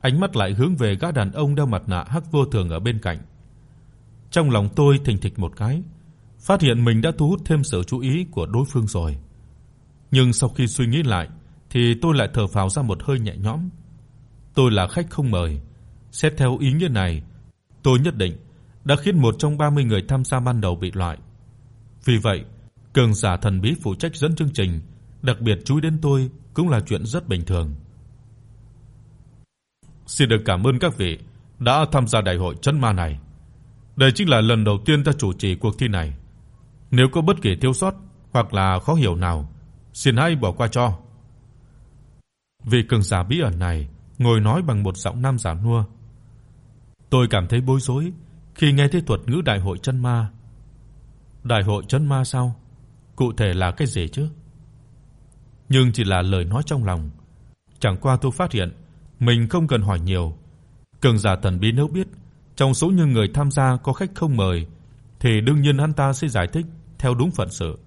ánh mắt lại hướng về gã đàn ông đeo mặt nạ hắc vô thường ở bên cạnh. Trong lòng tôi thình thịch một cái, phát hiện mình đã thu hút thêm sự chú ý của đối phương rồi. Nhưng sau khi suy nghĩ lại thì tôi lại thở phào ra một hơi nhẹ nhõm. Tôi là khách không mời, xét theo ý nghĩa này, tôi nhất định đã khiến một trong 30 người tham gia ban đầu bị loại. Vì vậy, cường giả thần bí phụ trách dẫn chương trình, đặc biệt chú ý đến tôi cũng là chuyện rất bình thường. Xin được cảm ơn các vị đã tham gia đại hội chân ma này. Đây chính là lần đầu tiên ta chủ trì cuộc thi này. Nếu có bất kỳ thiếu sót hoặc là khó hiểu nào, xin hãy bỏ qua cho. Vị cường giả bí ẩn này ngồi nói bằng một giọng nam giả nua. Tôi cảm thấy bối rối khi nghe thấy thuật ngữ đại hội chân ma. Đại hội chân ma sao? Cụ thể là cái gì chứ? Nhưng chỉ là lời nói trong lòng. Chẳng qua tôi phát hiện mình không cần hỏi nhiều. Cường giả thần bí nếu biết trong số những người tham gia có khách không mời thì đương nhiên hắn ta sẽ giải thích theo đúng phận sự.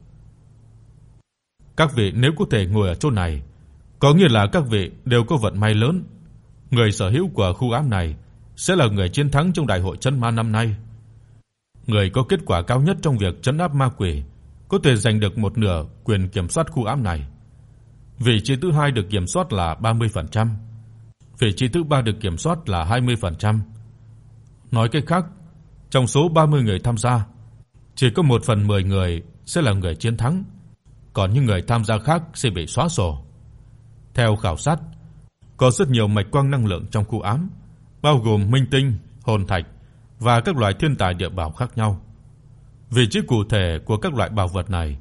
Các vị nếu có thể ngồi ở chỗ này, có nghĩa là các vị đều có vận may lớn. Người sở hữu của khu ám này sẽ là người chiến thắng trong đại hội chân ma năm nay. Người có kết quả cao nhất trong việc trấn áp ma quỷ có thể giành được một nửa quyền kiểm soát khu ám này. Vị trí thứ hai được kiểm soát là 30%, vị trí thứ ba được kiểm soát là 20%. Nói cách khác, trong số 30 người tham gia, chỉ có 1 phần 10 người sẽ là người chiến thắng, còn những người tham gia khác sẽ bị xóa sổ. Theo khảo sát, có rất nhiều mạch quang năng lượng trong khu ám, bao gồm minh tinh, hồn thạch và các loại thiên tài địa bảo khác nhau. Vị trí cụ thể của các loại bảo vật này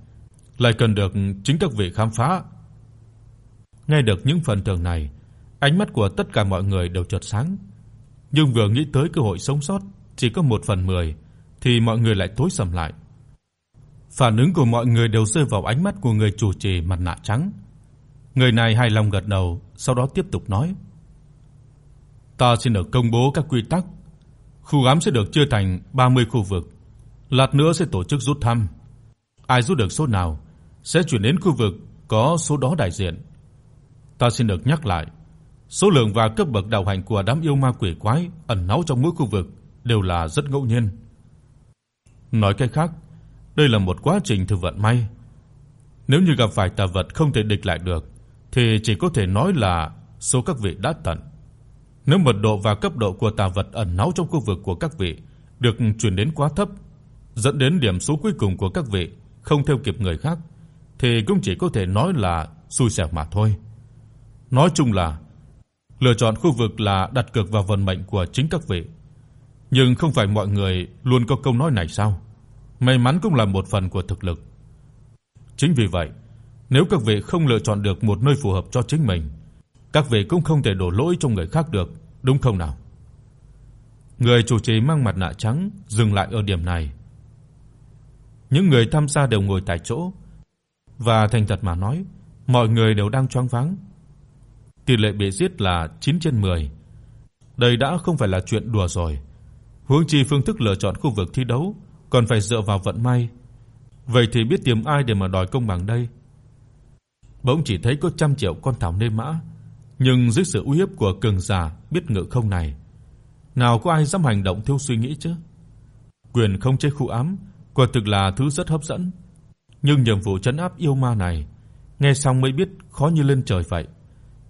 lại cần được chính các vị khám phá. Nghe được những phần thưởng này, ánh mắt của tất cả mọi người đều chợt sáng, nhưng vừa nghĩ tới cơ hội sống sót chỉ có 1 phần 10 thì mọi người lại tối sầm lại. Phản ứng của mọi người đều rơi vào ánh mắt của người chủ trì mặt nạ trắng. Người này hài lòng gật đầu, sau đó tiếp tục nói: "Ta xin được công bố các quy tắc. Khu ám sẽ được chia thành 30 khu vực. Lát nữa sẽ tổ chức rút thăm. Ai rút được số nào sẽ chuyển đến khu vực có số đó đại diện. Ta xin được nhắc lại, số lượng và cấp bậc đạo hành của đám yêu ma quỷ quái ẩn náu trong mỗi khu vực đều là rất ngẫu nhiên. Nói cách khác, đây là một quá trình thử vận may. Nếu như gặp phải tà vật không thể địch lại được thì chỉ có thể nói là số các vị đã tận. Nếu mật độ và cấp độ của tà vật ẩn náu trong khu vực của các vị được truyền đến quá thấp, dẫn đến điểm số cuối cùng của các vị không theo kịp người khác thì cũng chỉ có thể nói là xui xẻo mà thôi. Nói chung là lựa chọn khu vực là đặt cược vào vận mệnh của chính các vị. Nhưng không phải mọi người luôn có câu nói này sao? May mắn cũng là một phần của thực lực. Chính vì vậy, nếu các vị không lựa chọn được một nơi phù hợp cho chính mình, các vị cũng không thể đổ lỗi cho người khác được, đúng không nào? Người chủ trì mang mặt nạ trắng dừng lại ở điểm này. Những người tham gia đều ngồi tại chỗ và thành thật mà nói, mọi người đều đang choáng váng. Tỷ lệ bị giết là 9 trên 10. Đây đã không phải là chuyện đùa rồi. Huống chi phương thức lựa chọn khu vực thi đấu còn phải dựa vào vận may. Vậy thì biết tìm ai để mà đòi công bằng đây? Bỗng chỉ thấy có trăm triệu con thảo nê mã, nhưng dưới sự uy hiếp của cường giả biết ngự không này, nào có ai dám hành động thiếu suy nghĩ chứ? Quyền không chế khu ám quả thực là thứ rất hấp dẫn, nhưng nhiệm vụ trấn áp yêu ma này, nghe xong mới biết khó như lên trời vậy.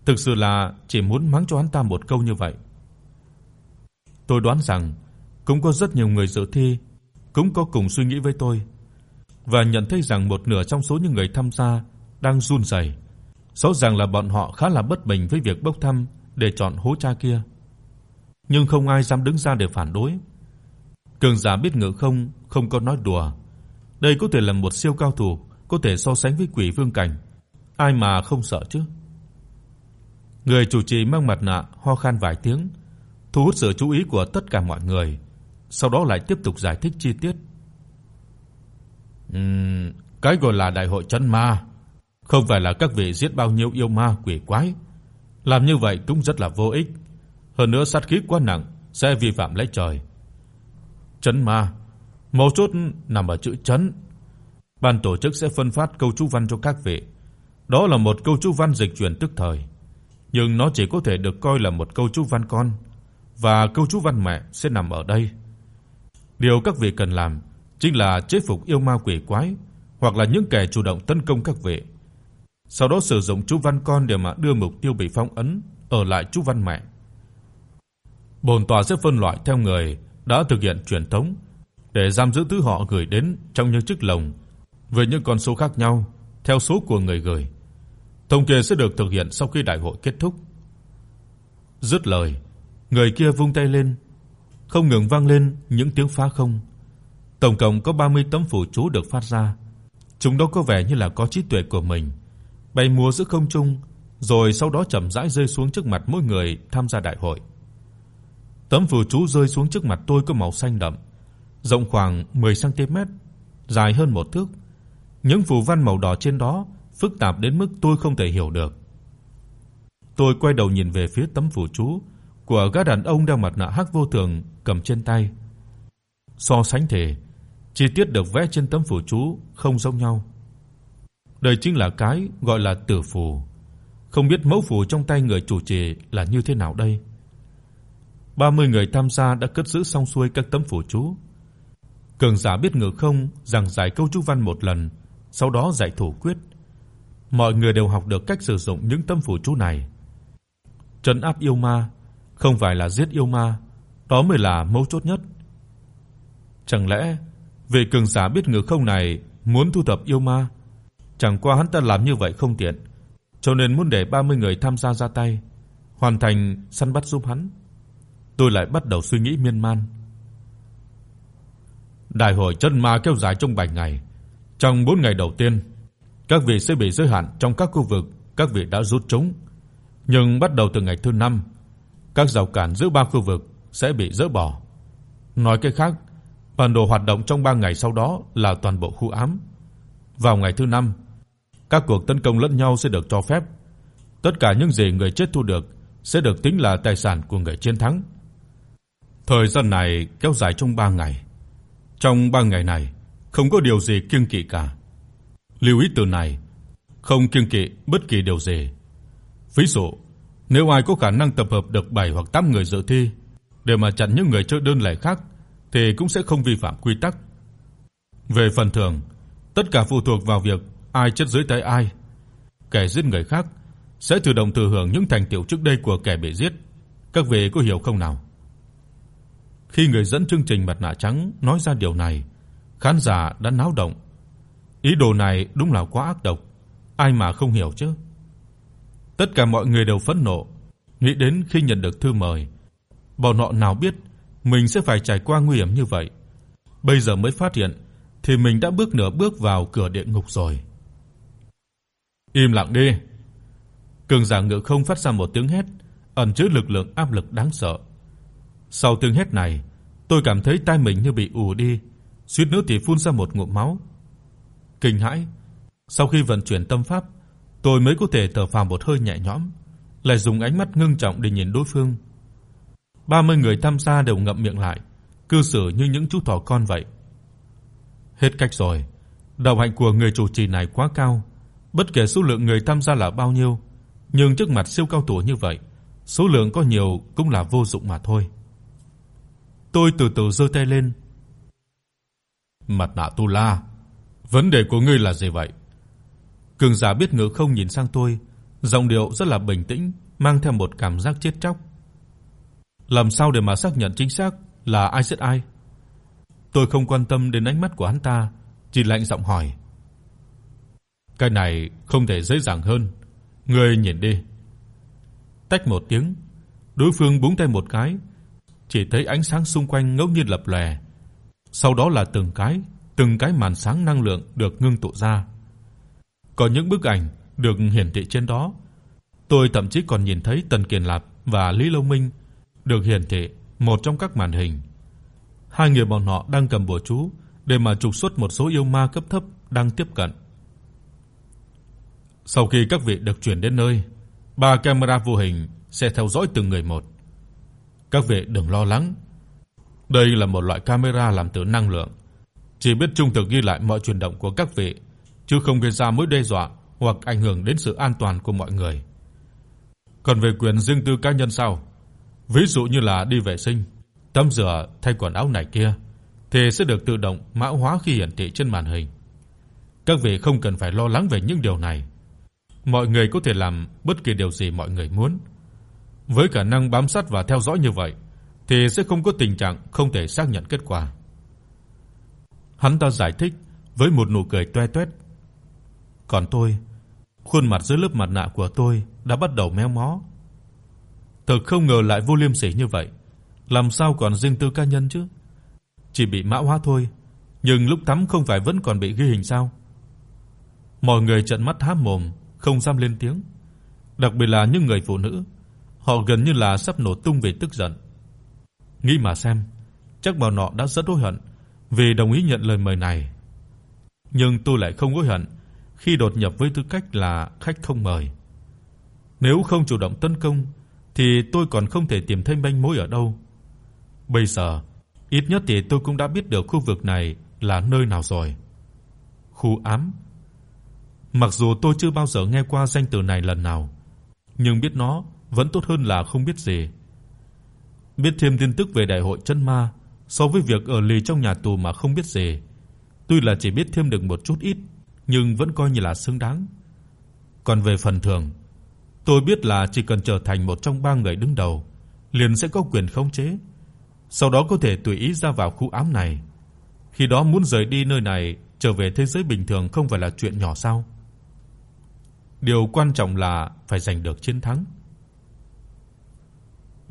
Thực sự là chỉ muốn mắng cho hắn ta một câu như vậy. Tôi đoán rằng cũng có rất nhiều người dự thi cũng có cùng suy nghĩ với tôi và nhận thấy rằng một nửa trong số những người tham gia đang run rẩy. Rõ ràng là bọn họ khá là bất bình với việc bốc thăm để chọn hố cha kia. Nhưng không ai dám đứng ra để phản đối. Cường giả biết ngự không không có nói đùa. Đây có thể là một siêu cao thủ, có thể so sánh với quỷ vương cảnh. Ai mà không sợ chứ? Người chủ trì mang mặt nạ ho khan vài tiếng, thu hút sự chú ý của tất cả mọi người, sau đó lại tiếp tục giải thích chi tiết. Ừm, cái gọi là đại hội trấn ma, không phải là các vị giết bao nhiêu yêu ma quỷ quái. Làm như vậy cũng rất là vô ích, hơn nữa sát khí quá nặng sẽ vi phạm lấy trời. Trấn ma, mấu chốt nằm ở chữ trấn. Ban tổ chức sẽ phân phát câu chú văn cho các vị. Đó là một câu chú văn dịch chuyển tức thời, nhưng nó chỉ có thể được coi là một câu chú văn con và câu chú văn mẹ sẽ nằm ở đây. Điều các vị cần làm chính là chế phục yêu ma quỷ quái hoặc là những kẻ chủ động tấn công các vị. Sau đó sử dụng chú văn con để mà đưa mục tiêu bị phong ấn ở lại chú văn mẹ. Bổn tòa sẽ phân loại theo người đã thực hiện truyền thống để giam giữ thứ họ gửi đến trong những chiếc lồng với những con số khác nhau theo số của người gửi. Thống kê sẽ được thực hiện sau khi đại hội kết thúc. Dứt lời, người kia vung tay lên, không ngừng vang lên những tiếng phá không. Tổng cộng có 30 tấm phù chú được phát ra. Chúng đó có vẻ như là có trí tuệ của mình, bay múa giữa không trung, rồi sau đó chậm rãi rơi xuống trước mặt mỗi người tham gia đại hội. Tấm phù chú rơi xuống trước mặt tôi có màu xanh đậm, rộng khoảng 10 cm, dài hơn một thước. Những phù văn màu đỏ trên đó phức tạp đến mức tôi không thể hiểu được. Tôi quay đầu nhìn về phía tấm phù chú của gã đàn ông đeo mặt nạ hắc vô thường cầm trên tay. So sánh thể, chi tiết được vẽ trên tấm phù chú không giống nhau. Đây chính là cái gọi là tử phù. Không biết mẫu phù trong tay người chủ trì là như thế nào đây. 30 người tham gia đã cất giữ xong xuôi các tấm phù chú. Cường giả biết ngự không giảng giải câu chú văn một lần, sau đó giải thủ quyết. Mọi người đều học được cách sử dụng những tấm phù chú này. Trấn áp yêu ma không phải là giết yêu ma, đó mới là mấu chốt nhất. Chẳng lẽ vị cường giả biết ngự không này muốn thu thập yêu ma, chẳng qua hắn ta làm như vậy không tiện, cho nên muốn để 30 người tham gia ra tay, hoàn thành săn bắt giúp hắn. Tôi lại bắt đầu suy nghĩ miên man. Đại hội chân ma kéo dài trong 7 ngày. Trong 4 ngày đầu tiên, các vị sẽ bị giới hạn trong các khu vực các vị đã rút trúng, nhưng bắt đầu từ ngày thứ 5, các rào cản giữa ba khu vực sẽ bị dỡ bỏ. Nói cách khác, bản đồ hoạt động trong 3 ngày sau đó là toàn bộ khu ám. Vào ngày thứ 5, các cuộc tấn công lẫn nhau sẽ được cho phép. Tất cả những gì người chết thu được sẽ được tính là tài sản của người chiến thắng. Thời gian này kéo dài trong 3 ngày. Trong 3 ngày này, không có điều gì kiêng kỵ cả. Lưu ý từ này, không kiêng kỵ bất kỳ điều gì. Ví dụ, nếu ai có khả năng tập hợp được 7 hoặc 8 người dự thi để mà chặn những người chơi đơn lẻ khác thì cũng sẽ không vi phạm quy tắc. Về phần thưởng, tất cả phụ thuộc vào việc ai chết dưới tay ai. Kẻ giết người khác sẽ tự động thừa hưởng những thành tựu trước đây của kẻ bị giết. Các vị có hiểu không nào? Khi người dẫn chương trình mặt nạ trắng nói ra điều này, khán giả đã náo động. Ý đồ này đúng là quá ác độc, ai mà không hiểu chứ. Tất cả mọi người đều phẫn nộ, nghĩ đến khi nhận được thư mời, bọn họ nào biết mình sẽ phải trải qua nguy hiểm như vậy. Bây giờ mới phát hiện thì mình đã bước nửa bước vào cửa địa ngục rồi. Im lặng đi. Cường giả ngự không phát ra một tiếng hét, ẩn chứa lực lượng áp lực đáng sợ. Sau tiếng hét này, tôi cảm thấy tai mình như bị ù đi, suýt nữa thì phun ra một ngụm máu. Kinh hãi, sau khi vận chuyển tâm pháp, tôi mới có thể thở phào một hơi nhẹ nhõm, lại dùng ánh mắt ngưng trọng để nhìn đối phương. 30 người tham gia đều ngậm miệng lại, cư xử như những chú thỏ con vậy. Hết cách rồi, đạo hạnh của người chủ trì này quá cao, bất kể số lượng người tham gia là bao nhiêu, nhưng trước mặt siêu cao thủ như vậy, số lượng có nhiều cũng là vô dụng mà thôi. Tôi từ từ giơ tay lên. Mặt nạ Tu La, vấn đề của ngươi là gì vậy? Cường giả biết ngữ không nhìn sang tôi, giọng điệu rất là bình tĩnh, mang theo một cảm giác chết chóc. Làm sao để mà xác nhận chính xác là ai giết ai? Tôi không quan tâm đến ánh mắt của hắn ta, chỉ lạnh giọng hỏi: "Cái này không thể dễ dàng hơn, ngươi nhìn đi." Tách một tiếng, đối phương búng tay một cái, chỉ thấy ánh sáng xung quanh ngẫu nhiên lập lòe, sau đó là từng cái, từng cái màn sáng năng lượng được ngưng tụ ra. Có những bức ảnh được hiển thị trên đó. Tôi thậm chí còn nhìn thấy Tần Kiền Lạp và Lý Lâu Minh được hiển thị một trong các màn hình. Hai người bọn họ đang cầm bùa chú để mà trục xuất một số yêu ma cấp thấp đang tiếp cận. Sau khi các vị được chuyển đến nơi, ba camera vô hình sẽ theo dõi từng người một. Các vị đừng lo lắng. Đây là một loại camera làm từ năng lượng, chỉ biết trung thực ghi lại mọi chuyển động của các vị, chứ không gây ra mối đe dọa hoặc ảnh hưởng đến sự an toàn của mọi người. Còn về quyền riêng tư cá nhân sao? Ví dụ như là đi vệ sinh, tắm rửa, thay quần áo này kia thì sẽ được tự động mã hóa khi hiển thị trên màn hình. Các vị không cần phải lo lắng về những điều này. Mọi người có thể làm bất kỳ điều gì mọi người muốn. Với khả năng bám sát và theo dõi như vậy thì sẽ không có tình trạng không thể xác nhận kết quả. Hắn ta giải thích với một nụ cười toe toét. Còn tôi, khuôn mặt dưới lớp mặt nạ của tôi đã bắt đầu méo mó. Thật không ngờ lại vô liêm sỉ như vậy, làm sao còn riêng tư cá nhân chứ? Chỉ bị mã hóa thôi, nhưng lúc tắm không phải vẫn còn bị ghi hình sao? Mọi người trợn mắt há mồm, không dám lên tiếng, đặc biệt là những người phụ nữ, họ gần như là sắp nổ tung vì tức giận. Nghĩ mà xem, chắc bọn họ đã rất hối hận vì đồng ý nhận lời mời này. Nhưng tôi lại không hối hận khi đột nhập với tư cách là khách không mời. Nếu không chủ động tấn công thì tôi còn không thể tìm thấy manh mối ở đâu. Bây giờ, ít nhất thì tôi cũng đã biết được khu vực này là nơi nào rồi. Khu ám. Mặc dù tôi chưa bao giờ nghe qua danh từ này lần nào, nhưng biết nó vẫn tốt hơn là không biết gì. Biết thêm tin tức về đại hội chân ma so với việc ở lì trong nhà tù mà không biết gì. Tuy là chỉ biết thêm được một chút ít, nhưng vẫn coi như là xứng đáng. Còn về phần thưởng, tôi biết là chỉ cần trở thành một trong ba người đứng đầu, liền sẽ có quyền khống chế, sau đó có thể tùy ý ra vào khu ám này. Khi đó muốn rời đi nơi này, trở về thế giới bình thường không phải là chuyện nhỏ sao? Điều quan trọng là phải giành được chiến thắng.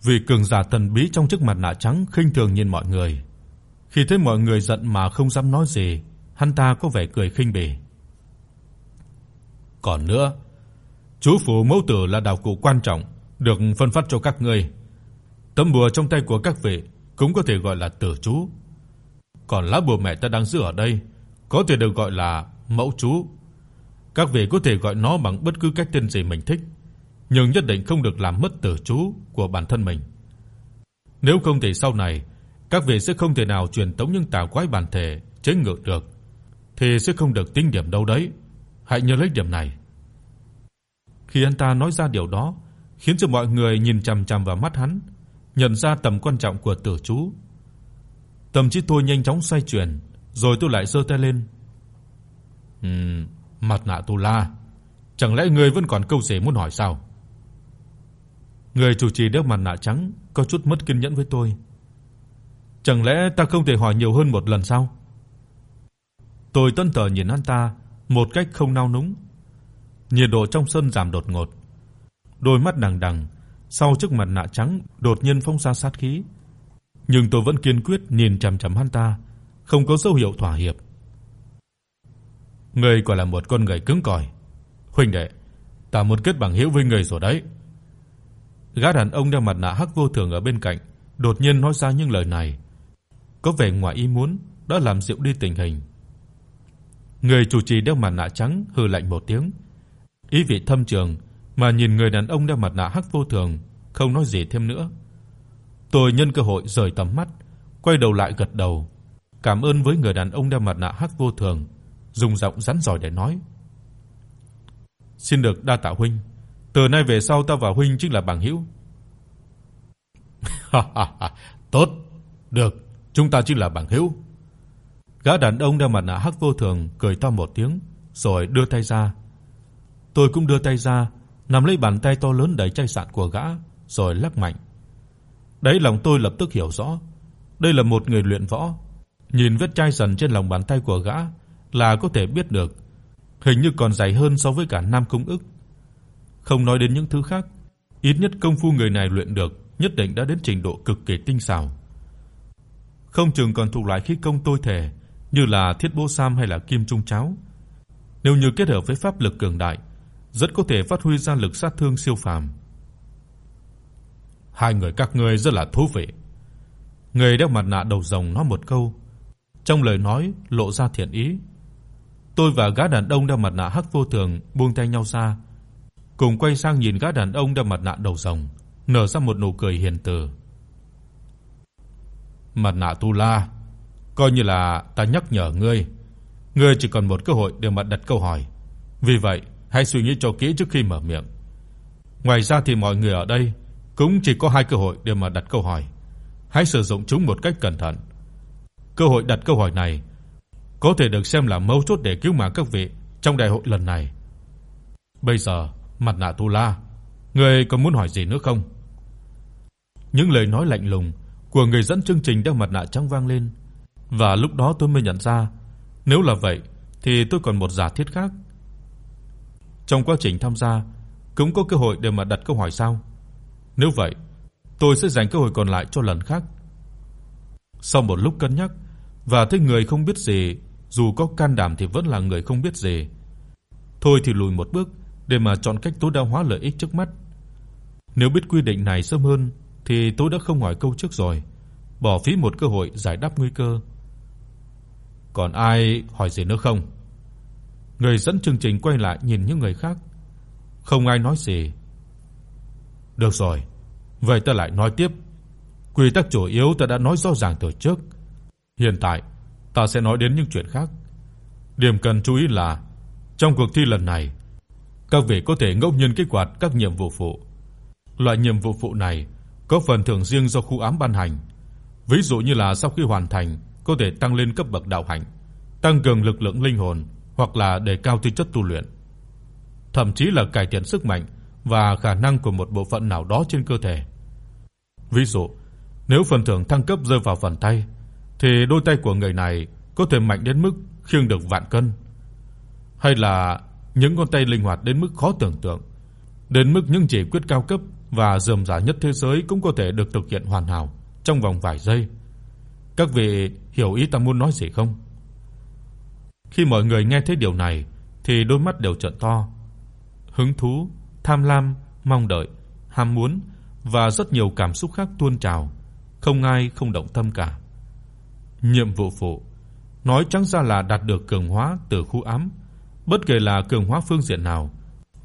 Vì cường giả thần bí trong chiếc mặt nạ trắng khinh thường nhìn mọi người. Khi thấy mọi người giận mà không dám nói gì, hắn ta có vẻ cười khinh bỉ. Còn nữa, chú phù mẫu tử là đạo cụ quan trọng được phân phát cho các ngươi. Tấm bùa trong tay của các vị cũng có thể gọi là tử chú. Còn lá bùa mẹ ta đang giữ ở đây có thể được gọi là mẫu chú. Các vị có thể gọi nó bằng bất cứ cách tên gì mình thích, nhưng nhất định không được làm mất tự chú của bản thân mình. Nếu không thì sau này các vị sẽ không thể nào truyền tống những tà quái bản thể chế ngự được, thì sẽ không được tính điểm đâu đấy. Hãy nhớ lấy điểm này. Khi anh ta nói ra điều đó, khiến cho mọi người nhìn chằm chằm vào mắt hắn, nhận ra tầm quan trọng của tử chú. Tâm trí tôi nhanh chóng xoay chuyển, rồi tôi lại giơ tay lên. Ừm, mặt nạ Tu La, chẳng lẽ ngươi vẫn còn câu gì muốn hỏi sao? Người chủ trì đeo mặt nạ trắng có chút mất kiên nhẫn với tôi. Chẳng lẽ ta không thể hỏi nhiều hơn một lần sao? Tôi tân tờ nhìn hắn ta một cách không nao núng. Nhiệt độ trong sân giảm đột ngột. Đôi mắt đằng đằng sau chiếc mặt nạ trắng đột nhiên phóng ra sát khí. Nhưng tôi vẫn kiên quyết nhìn chằm chằm hắn ta, không có dấu hiệu thỏa hiệp. Ngươi quả là một con người cứng cỏi. Huynh đệ, ta muốn kết bằng hữu với ngươi rồi đấy. Gã đàn ông đeo mặt nạ hắc vô thường ở bên cạnh đột nhiên nói ra những lời này, có vẻ ngoài ý muốn đã làm dịu đi tình hình. Người chủ trì đeo mặt nạ trắng hừ lạnh một tiếng, ý vị thâm trường mà nhìn người đàn ông đeo mặt nạ hắc vô thường, không nói gì thêm nữa. Tôi nhân cơ hội rời tầm mắt, quay đầu lại gật đầu, cảm ơn với người đàn ông đeo mặt nạ hắc vô thường, dùng giọng rắn rỏi để nói: "Xin được đa tạ huynh, từ nay về sau ta và huynh chính là bằng hữu." "Tốt, được, chúng ta chính là bằng hữu." Gã đàn ông đeo mặt nạ hắc vô thường cười to một tiếng, rồi đưa tay ra. Tôi cũng đưa tay ra, nắm lấy bàn tay to lớn đầy chai sạn của gã, rồi lắc mạnh. Đấy lòng tôi lập tức hiểu rõ, đây là một người luyện võ, Nhìn vết chai sần trên lòng bàn tay của gã là có thể biết được, hình như còn dày hơn so với cả Nam Công ức. Không nói đến những thứ khác, ít nhất công phu người này luyện được nhất định đã đến trình độ cực kỳ tinh xảo. Không chừng còn thuộc loại khí công tôi thể như là Thiết Bố Sam hay là Kim Trung Cháo. Nếu như kết hợp với pháp lực cường đại, rất có thể phát huy ra lực sát thương siêu phàm. Hai người các ngươi rất là thú vị. Người đeo mặt nạ đầu rồng nói một câu, trong lời nói lộ ra thiện ý. Tôi và gã đàn ông đeo mặt nạ hắc vô thường buông tay nhau ra, cùng quay sang nhìn gã đàn ông đeo mặt nạ đầu rồng, nở ra một nụ cười hiền từ. Mặt nạ Tu La, coi như là ta nhắc nhở ngươi, ngươi chỉ còn một cơ hội để mà đặt câu hỏi. Vì vậy, hãy suy nghĩ cho kỹ trước khi mở miệng. Ngoài ra thì mọi người ở đây cũng chỉ có hai cơ hội để mà đặt câu hỏi. Hãy sử dụng chúng một cách cẩn thận. Cơ hội đặt câu hỏi này có thể được xem là mấu chốt để cứu mạng các vị trong đại hội lần này. Bây giờ, mặt nạ Tu La, ngươi có muốn hỏi gì nữa không? Những lời nói lạnh lùng của người dẫn chương trình đeo mặt nạ trắng vang lên, và lúc đó tôi mới nhận ra, nếu là vậy thì tôi còn một giả thiết khác. Trong quá trình tham gia, cũng có cơ hội để mà đặt câu hỏi sao? Nếu vậy, tôi sẽ dành cơ hội còn lại cho lần khác. Sau một lúc cân nhắc và thấy người không biết gì, dù có can đảm thì vẫn là người không biết gì. Thôi thì lùi một bước để mà chọn cách tối đa hóa lợi ích trước mắt. Nếu biết quy định này sớm hơn thì tôi đã không hỏi câu trước rồi, bỏ phí một cơ hội giải đáp nguy cơ. Còn ai hỏi gì nữa không? Người dẫn chương trình quay lại nhìn những người khác. Không ai nói gì. Được rồi, vậy ta lại nói tiếp. Quy tắc chủ yếu ta đã nói rõ ràng từ trước. Hiện tại, ta sẽ nói đến những chuyện khác. Điểm cần chú ý là trong cuộc thi lần này, các vị có thể ngẫu nhiên kích hoạt các nhiệm vụ phụ. Loại nhiệm vụ phụ này có phần thưởng riêng do khu ám ban hành. Ví dụ như là sau khi hoàn thành có thể tăng lên cấp bậc đạo hạnh, tăng cường lực lượng linh hồn hoặc là đề cao tư chất tu luyện. Thậm chí là cải thiện sức mạnh và khả năng của một bộ phận nào đó trên cơ thể. Ví dụ, nếu phần thưởng thăng cấp rơi vào phần tay thì đôi tay của người này có thể mạnh đến mức khiêng được vạn cân. Hay là những con tay linh hoạt đến mức khó tưởng tượng, đến mức những chỉ quyết cao cấp và rườm rà nhất thế giới cũng có thể được thực hiện hoàn hảo trong vòng vài giây. Các vị hiểu ý ta muốn nói gì không? Khi mọi người nghe thấy điều này thì đôi mắt đều trợn to. Hứng thú, tham lam, mong đợi, ham muốn và rất nhiều cảm xúc khác tuôn trào, không ai không động tâm cả. Nhiệm vụ phụ nói trắng ra là đạt được cường hóa từ khu ám, bất kể là cường hóa phương diện nào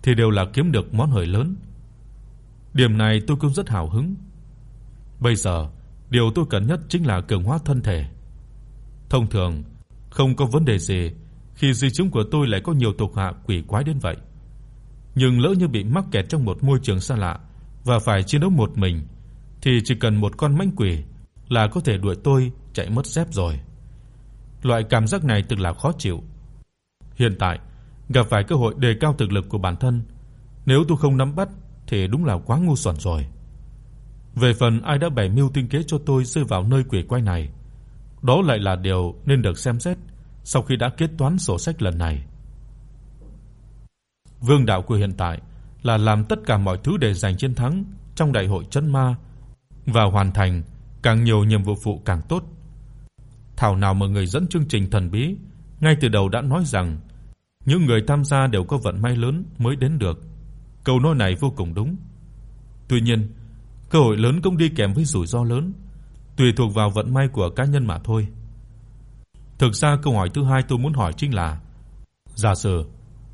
thì đều là kiếm được món hời lớn. Điểm này tôi cũng rất hào hứng. Bây giờ, điều tôi cần nhất chính là cường hóa thân thể. Thông thường, không có vấn đề gì khi di chứng của tôi lại có nhiều tục hạ quỷ quái đến vậy. Nhưng lỡ như bị mắc kẹt trong một môi trường xa lạ và phải chiến đấu một mình thì chỉ cần một con mãnh quỷ là có thể đuổi tôi chạy mất dép rồi. Loại cảm giác này thực là khó chịu. Hiện tại, gặp phải cơ hội đề cao thực lực của bản thân, nếu tôi không nắm bắt thì đúng là quá ngu xuẩn rồi. Về phần ai đã bày mưu tinh kế cho tôi rơi vào nơi quỷ quái này, đó lại là điều nên được xem xét sau khi đã kết toán sổ sách lần này. Vương đạo của hiện tại là làm tất cả mọi thứ để giành chiến thắng trong đại hội chân ma và hoàn thành càng nhiều nhiệm vụ phụ càng tốt. Thảo nào mà người dẫn chương trình thần bí ngay từ đầu đã nói rằng những người tham gia đều có vận may lớn mới đến được. Câu nói này vô cùng đúng. Tuy nhiên, cơ hội lớn cũng đi kèm với rủi ro lớn, tùy thuộc vào vận may của cá nhân mà thôi. Thực ra câu hỏi thứ hai tôi muốn hỏi chính là giả sử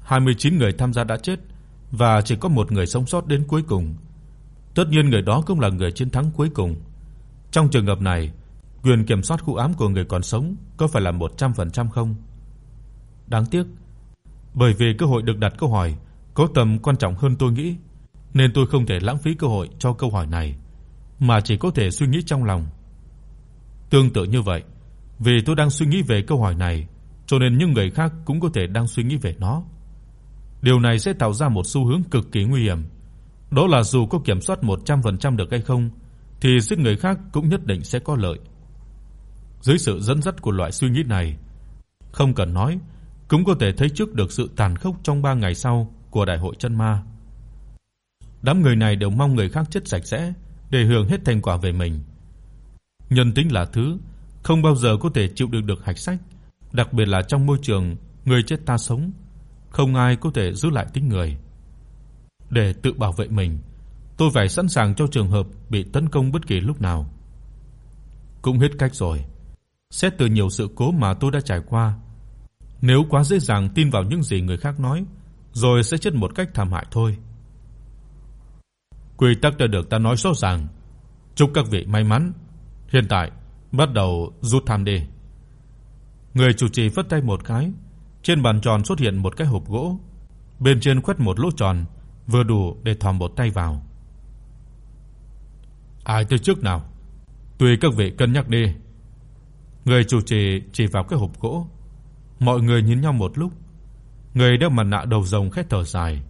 29 người tham gia đã chết và chỉ có một người sống sót đến cuối cùng. Tất nhiên người đó cũng là người chiến thắng cuối cùng. Trong trường hợp này, quyền kiểm soát khu ám của người còn sống có phải là 100% không? Đáng tiếc, bởi vì cơ hội được đặt câu hỏi có tầm quan trọng hơn tôi nghĩ, nên tôi không thể lãng phí cơ hội cho câu hỏi này, mà chỉ có thể suy nghĩ trong lòng. Tương tự như vậy, vì tôi đang suy nghĩ về câu hỏi này, cho nên những người khác cũng có thể đang suy nghĩ về nó. Điều này sẽ tạo ra một xu hướng cực kỳ nguy hiểm. Đó là dù có kiểm soát 100% được hay không thì giết người khác cũng nhất định sẽ có lợi dưới sự dẫn dắt của loại suy nghĩ này, không cần nói, cũng có thể thấy trước được sự tàn khốc trong 3 ngày sau của đại hội chân ma. Đám người này đều mong người khác chết sạch sẽ để hưởng hết thành quả về mình. Nhân tính là thứ không bao giờ có thể chịu đựng được hạch sách, đặc biệt là trong môi trường người chết ta sống, không ai có thể giữ lại tính người. Để tự bảo vệ mình, tôi phải sẵn sàng cho trường hợp bị tấn công bất kỳ lúc nào. Cũng hết cách rồi. Xét từ nhiều sự cố mà tôi đã trải qua, nếu quá dễ dàng tin vào những gì người khác nói, rồi sẽ chết một cách thảm hại thôi. Quy tắc đã được ta nói rõ ràng. Chúc các vị may mắn. Hiện tại, bắt đầu rút thăm đi. Người chủ trì phất tay một cái, trên bàn tròn xuất hiện một cái hộp gỗ, bên trên khoét một lỗ tròn vừa đủ để thò một tay vào. Ai tới trước nào? Tùy các vị cân nhắc đi. Người chủ trì chỉ vào cái hộp gỗ. Mọi người nhìn nhau một lúc. Người đeo mặt nạ đầu rồng khẽ thở dài.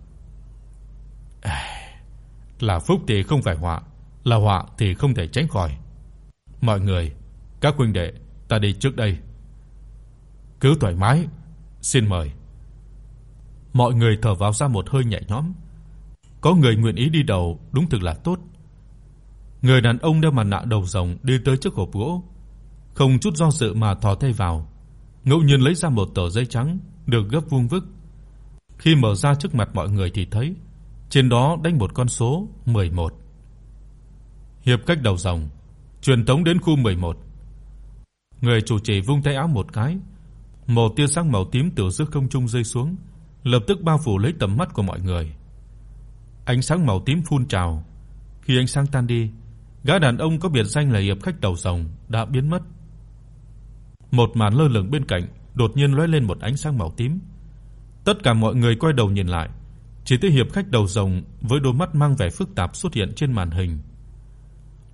Là phúc thì không phải họa, là họa thì không thể tránh khỏi. Mọi người, các huynh đệ, ta đi trước đây. Cứ thoải mái, xin mời. Mọi người thở vào ra một hơi nhẹ nhõm. Có người nguyện ý đi đầu, đúng thực là tốt. Người đàn ông đeo mặt nạ đầu rồng đi tới trước hộp gỗ, không chút do dự mà thò tay vào, ngẫu nhiên lấy ra một tờ giấy trắng được gấp vuông vức. Khi mở ra trước mặt mọi người thì thấy trên đó đánh một con số 11. Hiệp cách đầu dòng truyền tống đến khu 11. Người chủ trì vung tay áo một cái, một tia sáng màu tím từ giữa không trung rơi xuống, lập tức bao phủ lấy tầm mắt của mọi người. Ánh sáng màu tím phun trào, khi ánh sáng tan đi, gã đàn ông có biệt danh là hiệp khách đầu rồng đã biến mất. Một màn lơ lửng bên cạnh đột nhiên lóe lên một ánh sáng màu tím. Tất cả mọi người quay đầu nhìn lại, chỉ thấy hiệp khách đầu rồng với đôi mắt mang vẻ phức tạp xuất hiện trên màn hình.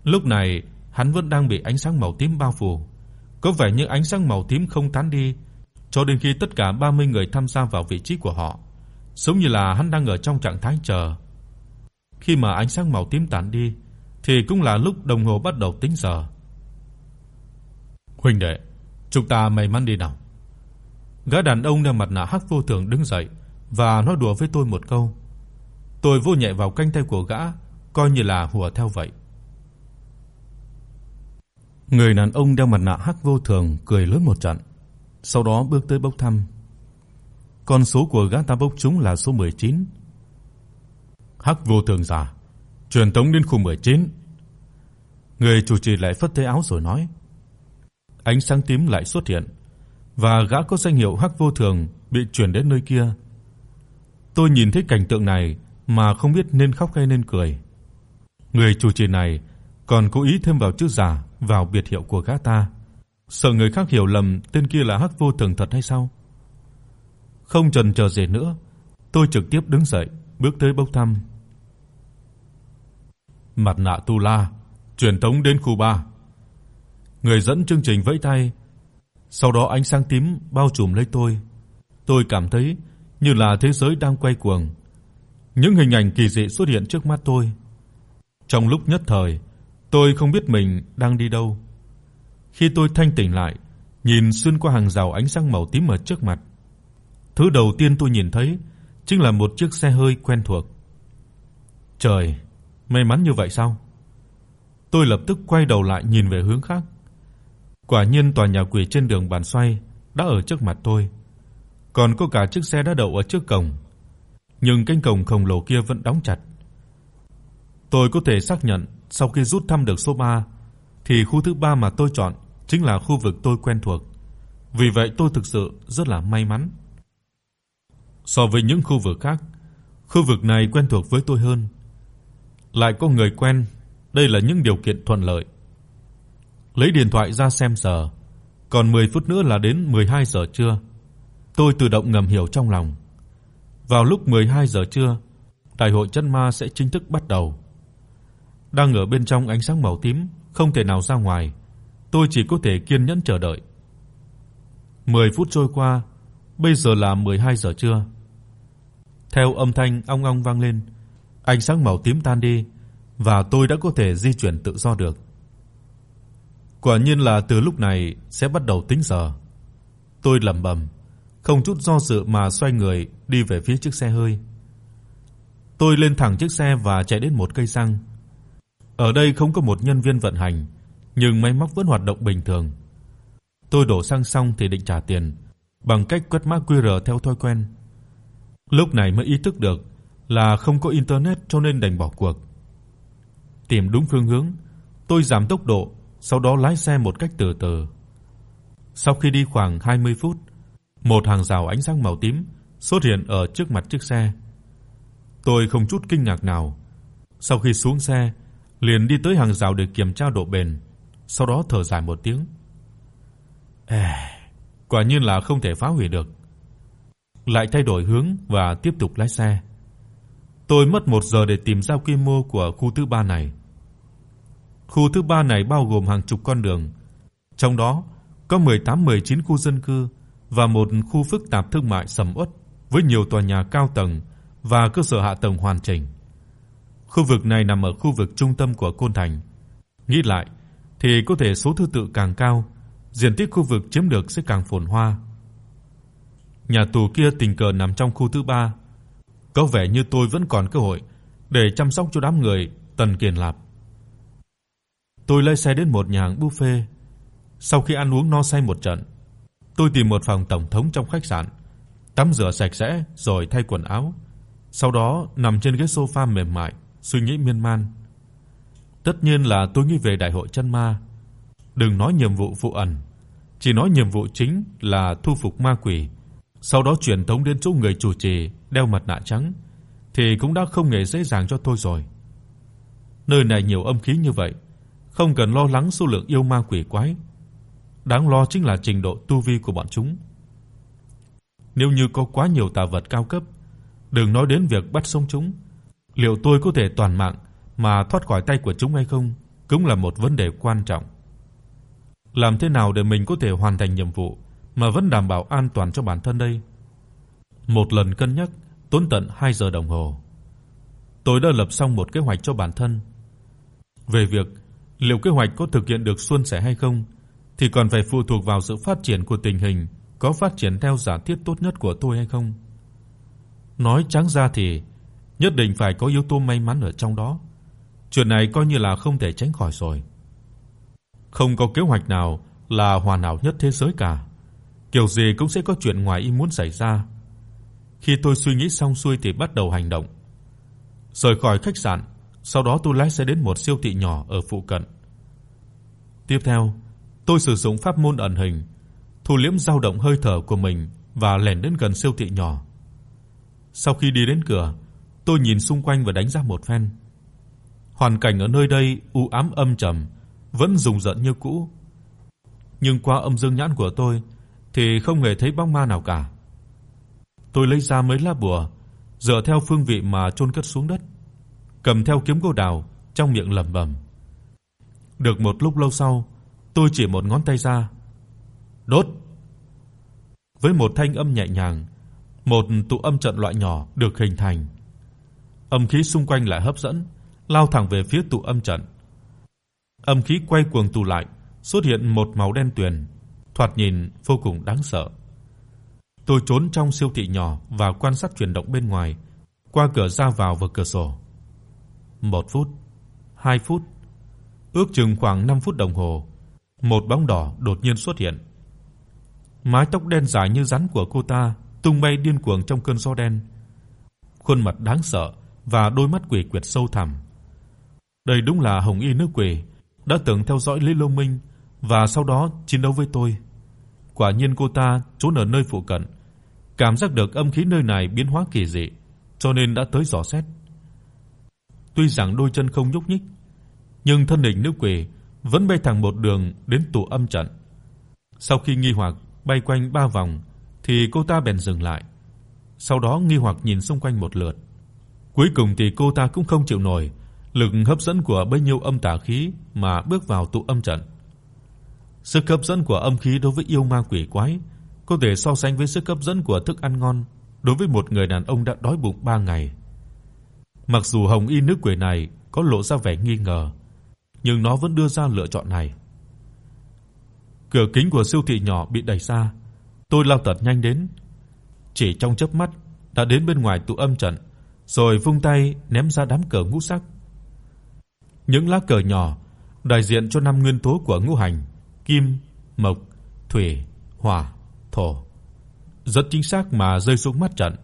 Lúc này, hắn vẫn đang bị ánh sáng màu tím bao phủ, có vẻ như ánh sáng màu tím không tán đi cho đến khi tất cả 30 người tham gia vào vị trí của họ, giống như là hắn đang ở trong trạng thái chờ. Khi mà ánh sáng màu tím tản đi, thì cũng là lúc đồng hồ bắt đầu tính giờ. Huynh đệ, chúng ta may mắn đi nào. Gã đàn ông đeo mặt nạ hắc vô thường đứng dậy và nói đùa với tôi một câu. Tôi vô nhẹ vào cánh tay của gã, coi như là hùa theo vậy. Người đàn ông đeo mặt nạ hắc vô thường cười lớn một trận, sau đó bước tới bốc thăm. Con số của gã ta bốc trúng là số 19. Hắc vô thường giả, truyền tống đến khu 19. Người chủ trì lại phất tay áo rồi nói. Ánh sáng tím lại xuất hiện và gã có danh hiệu Hắc vô thường bị chuyển đến nơi kia. Tôi nhìn thấy cảnh tượng này mà không biết nên khóc hay nên cười. Người chủ trì này còn cố ý thêm vào chữ giả vào biệt hiệu của gã ta, sợ người khác hiểu lầm tên kia là Hắc vô thường thật hay sao? Không chần chờ gì nữa, tôi trực tiếp đứng dậy, bước tới bốc thăm. Mặt nạ Tu La, truyền tống đến khu 3. Người dẫn chương trình vẫy tay, sau đó ánh sáng tím bao trùm lấy tôi. Tôi cảm thấy như là thế giới đang quay cuồng. Những hình ảnh kỳ dị xuất hiện trước mắt tôi. Trong lúc nhất thời, tôi không biết mình đang đi đâu. Khi tôi thanh tỉnh lại, nhìn xuyên qua hàng rào ánh sáng màu tím ở trước mặt, thứ đầu tiên tôi nhìn thấy chính là một chiếc xe hơi quen thuộc. Trời, may mắn như vậy sao? Tôi lập tức quay đầu lại nhìn về hướng khác. Quả nhiên tòa nhà quỷ trên đường bàn xoay đã ở trước mặt tôi. Còn có cả chiếc xe đã đậu ở trước cổng. Nhưng cánh cổng khổng lồ kia vẫn đóng chặt. Tôi có thể xác nhận sau khi rút thăm được số 3 thì khu thứ 3 mà tôi chọn chính là khu vực tôi quen thuộc. Vì vậy tôi thực sự rất là may mắn. So với những khu vực khác, khu vực này quen thuộc với tôi hơn. Lại có người quen, đây là những điều kiện thuận lợi. Lấy điện thoại ra xem giờ, còn 10 phút nữa là đến 12 giờ trưa. Tôi tự động ngầm hiểu trong lòng. Vào lúc 12 giờ trưa, đại hội chân ma sẽ chính thức bắt đầu. Đang ở bên trong ánh sáng màu tím, không thể nào ra ngoài, tôi chỉ có thể kiên nhẫn chờ đợi. 10 phút trôi qua, bây giờ là 12 giờ trưa. Theo âm thanh ong ong vang lên, ánh sáng màu tím tan đi và tôi đã có thể di chuyển tự do được. Quả nhiên là từ lúc này sẽ bắt đầu tính giờ. Tôi lẩm bẩm, không chút do dự mà xoay người đi về phía chiếc xe hơi. Tôi lên thẳng chiếc xe và chạy đến một cây xăng. Ở đây không có một nhân viên vận hành, nhưng máy móc vẫn hoạt động bình thường. Tôi đổ xăng xong thì định trả tiền bằng cách quét mã QR theo thói quen. Lúc này mới ý thức được là không có internet cho nên đành bỏ cuộc. Tìm đúng phương hướng, tôi giảm tốc độ, sau đó lái xe một cách từ từ. Sau khi đi khoảng 20 phút, một hàng rào ánh sáng màu tím xuất hiện ở trước mặt chiếc xe. Tôi không chút kinh ngạc nào. Sau khi xuống xe, liền đi tới hàng rào để kiểm tra độ bền, sau đó thở dài một tiếng. À, quả nhiên là không thể phá hủy được. Lại thay đổi hướng và tiếp tục lái xe. Tôi mất 1 giờ để tìm ra quy mô của khu thứ ba này. Khu thứ ba này bao gồm hàng chục con đường, trong đó có 18-19 khu dân cư và một khu phức tạp thương mại sầm uất với nhiều tòa nhà cao tầng và cơ sở hạ tầng hoàn chỉnh. Khu vực này nằm ở khu vực trung tâm của Côn Thành. Nghĩ lại thì có thể số thứ tự càng cao, diện tích khu vực chiếm được sẽ càng phồn hoa. Nhà tù kia tình cờ nằm trong khu thứ 3. Có vẻ như tôi vẫn còn cơ hội để chăm sóc cho đám người Tần Kiền Lạp. Tôi lái xe đến một nhà hàng buffet. Sau khi ăn uống no say một trận, tôi tìm một phòng tổng thống trong khách sạn, tắm rửa sạch sẽ rồi thay quần áo, sau đó nằm trên ghế sofa mềm mại, suy nghĩ miên man. Tất nhiên là tôi nghĩ về đại hội chân ma. Đừng nói nhiệm vụ phụ ẩn, chỉ nói nhiệm vụ chính là thu phục ma quỷ, sau đó truyền tống đến chỗ người chủ trì đeo mặt nạ trắng thì cũng đã không hề dễ dàng cho tôi rồi. Nơi này nhiều âm khí như vậy, không cần lo lắng số lượng yêu ma quỷ quái. Đáng lo chính là trình độ tu vi của bọn chúng. Nếu như có quá nhiều tà vật cao cấp, đừng nói đến việc bắt sống chúng, liệu tôi có thể toàn mạng mà thoát khỏi tay của chúng hay không cũng là một vấn đề quan trọng. Làm thế nào để mình có thể hoàn thành nhiệm vụ mà vẫn đảm bảo an toàn cho bản thân đây? Một lần cân nhắc tốn tận 2 giờ đồng hồ. Tôi đã lập xong một kế hoạch cho bản thân. Về việc liệu kế hoạch có thực hiện được suôn sẻ hay không thì còn phải phụ thuộc vào sự phát triển của tình hình có phát triển theo giả thiết tốt nhất của tôi hay không. Nói trắng ra thì nhất định phải có yếu tố may mắn ở trong đó. Chuyện này coi như là không thể tránh khỏi rồi. Không có kế hoạch nào là hoàn hảo nhất thế giới cả. Kiểu gì cũng sẽ có chuyện ngoài ý muốn xảy ra. Khi tôi suy nghĩ xong xuôi thì bắt đầu hành động. Rời khỏi khách sạn, sau đó tôi lái xe đến một siêu thị nhỏ ở phụ cận. Tiếp theo, tôi sử dụng pháp môn ẩn hình, thu liễm dao động hơi thở của mình và lẻn đến gần siêu thị nhỏ. Sau khi đi đến cửa, tôi nhìn xung quanh và đánh giá một phen. Hoàn cảnh ở nơi đây u ám âm trầm, vẫn rùng rợn như cũ. Nhưng qua âm dương nhãn của tôi thì không hề thấy bóng ma nào cả. Tôi lấy ra mấy lá bùa, dựa theo phương vị mà chôn cất xuống đất, cầm theo kiếm gỗ đào, trong miệng lẩm bẩm. Được một lúc lâu sau, tôi chỉ một ngón tay ra, đốt. Với một thanh âm nhẹ nhàng, một tụ âm trận loại nhỏ được hình thành. Âm khí xung quanh lại hấp dẫn, lao thẳng về phía tụ âm trận. Âm khí quay cuồng tụ lại, xuất hiện một màu đen tuyền, thoạt nhìn vô cùng đáng sợ. Tôi trốn trong siêu thị nhỏ và quan sát chuyển động bên ngoài, qua cửa ra vào và cửa sổ. 1 phút, 2 phút, ước chừng khoảng 5 phút đồng hồ, một bóng đỏ đột nhiên xuất hiện. Mái tóc đen dài như rắn của cô ta tung bay điên cuồng trong cơn gió đen. Khuôn mặt đáng sợ và đôi mắt quỷ quyệt sâu thẳm. Đây đúng là Hồng Y nữ quỷ đã từng theo dõi Lý Lô Minh và sau đó chiến đấu với tôi. Quả nhiên cô ta trốn ở nơi phụ cận, cảm giác được âm khí nơi này biến hóa kỳ dị, cho nên đã tới dò xét. Tuy rằng đôi chân không nhúc nhích, nhưng thân hình nữ quỷ vẫn bay thẳng một đường đến tụ âm trận. Sau khi nghi hoặc bay quanh ba vòng thì cô ta bèn dừng lại. Sau đó nghi hoặc nhìn xung quanh một lượt. Cuối cùng thì cô ta cũng không chịu nổi lực hấp dẫn của bấy nhiêu âm tà khí mà bước vào tụ âm trận. Sức hấp dẫn của âm khí đối với yêu ma quỷ quái có thể so sánh với sức hấp dẫn của thức ăn ngon đối với một người đàn ông đã đói bụng 3 ngày. Mặc dù Hồng Y nữ quỷ này có lộ ra vẻ nghi ngờ, nhưng nó vẫn đưa ra lựa chọn này. Cửa kính của siêu thị nhỏ bị đẩy ra. Tôi lao tật nhanh đến, chỉ trong chớp mắt đã đến bên ngoài tụ âm trận, rồi vung tay ném ra đám cờ ngũ sắc. Những lá cờ nhỏ đại diện cho năm nguyên tố của ngũ hành: kim, mộc, thủy, hỏa, thổ. Rất chính xác mà rơi xuống mắt trận.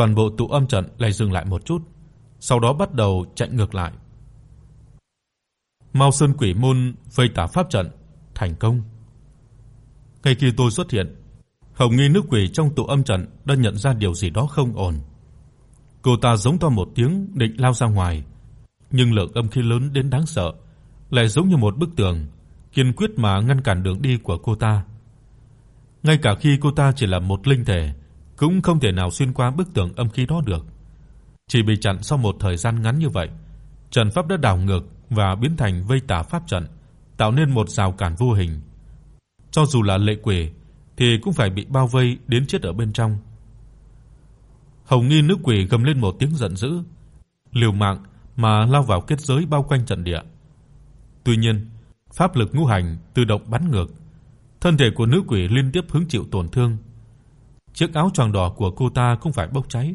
Toàn bộ tụ âm trận lại dừng lại một chút, sau đó bắt đầu chạy ngược lại. Mao Sơn Quỷ môn vây tả pháp trận thành công. Ngay khi tôi xuất hiện, Hồng Nghi nữ quỷ trong tụ âm trận đã nhận ra điều gì đó không ổn. Cô ta giống to một tiếng định lao ra ngoài, nhưng lực âm khí lớn đến đáng sợ, lại giống như một bức tường, kiên quyết mà ngăn cản đường đi của cô ta. Ngay cả khi cô ta chỉ là một linh thể, cũng không thể nào xuyên qua bức tường âm khí đó được. Chỉ bị chặn sau một thời gian ngắn như vậy, trận pháp đã đảo ngược và biến thành vây tà pháp trận, tạo nên một rào cản vô hình. Cho dù là lệ quỷ thì cũng phải bị bao vây đến chết ở bên trong. Hồng Nghi nữ quỷ gầm lên một tiếng giận dữ, liều mạng mà lao vào kết giới bao quanh trận địa. Tuy nhiên, pháp lực ngũ hành tự động bắn ngược, thân thể của nữ quỷ liên tiếp hứng chịu tổn thương. Chiếc áo choàng đỏ của cô ta cũng phải bốc cháy.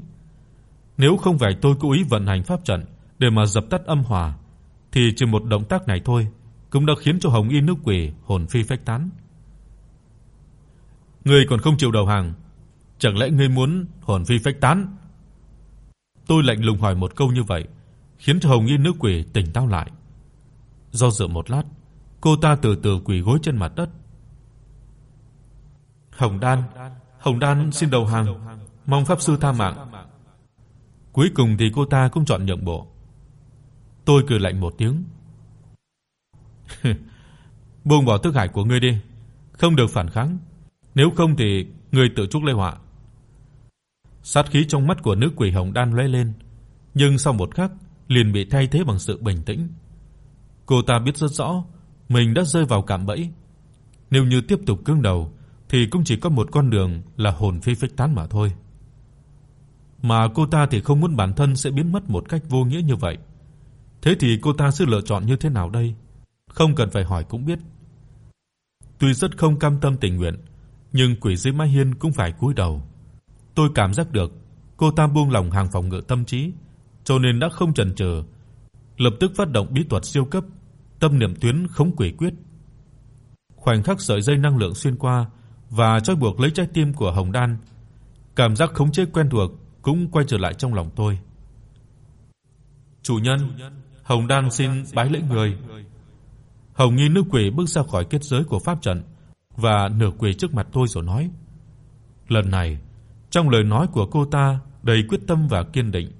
Nếu không phải tôi cố ý vận hành pháp trận để mà dập tắt âm hỏa, thì chỉ một động tác này thôi cũng đã khiến cho Hồng Y nữ quỷ hồn phi phách tán. Ngươi còn không chịu đầu hàng, chẳng lẽ ngươi muốn hồn phi phách tán? Tôi lạnh lùng hỏi một câu như vậy, khiến cho Hồng Y nữ quỷ tỉnh táo lại. Do dự một lát, cô ta từ từ quỳ gối trên mặt đất. Hồng Đan, Hồng Đan xin đầu hàng, mong pháp sư tha mạng. Cuối cùng thì cô ta cũng chọn nhượng bộ. Tôi cười lạnh một tiếng. Buông bỏ thức hải của ngươi đi, không được phản kháng, nếu không thì ngươi tự chuốc lấy họa. Sát khí trong mắt của nữ quỷ Hồng Đan lóe lên, nhưng sau một khắc liền bị thay thế bằng sự bình tĩnh. Cô ta biết rất rõ mình đã rơi vào cạm bẫy. Nếu như tiếp tục cứng đầu thì cũng chỉ có một con đường là hồn phi phách tán mà thôi. Mà cô ta thì không muốn bản thân sẽ biến mất một cách vô nghĩa như vậy. Thế thì cô ta sẽ lựa chọn như thế nào đây? Không cần phải hỏi cũng biết. Tuy rất không cam tâm tình nguyện, nhưng quỷ dưới mái hiên cũng phải cúi đầu. Tôi cảm giác được cô ta buông lòng hàng phòng ngự tâm trí, cho nên đã không chần chừ, lập tức phát động bí thuật siêu cấp, tâm niệm tuyến khống quỷ quyết. Khoảnh khắc sợi dây năng lượng xuyên qua và trói buộc lấy trái tim của Hồng Đan, cảm giác khống chế quen thuộc cũng quay trở lại trong lòng tôi. "Chủ nhân, Hồng Đan xin bái lễ người." Hồng Nghi nữ quỷ bước ra khỏi kết giới của pháp trận và nửa quỳ trước mặt tôi rồi nói: "Lần này, trong lời nói của cô ta đầy quyết tâm và kiên định,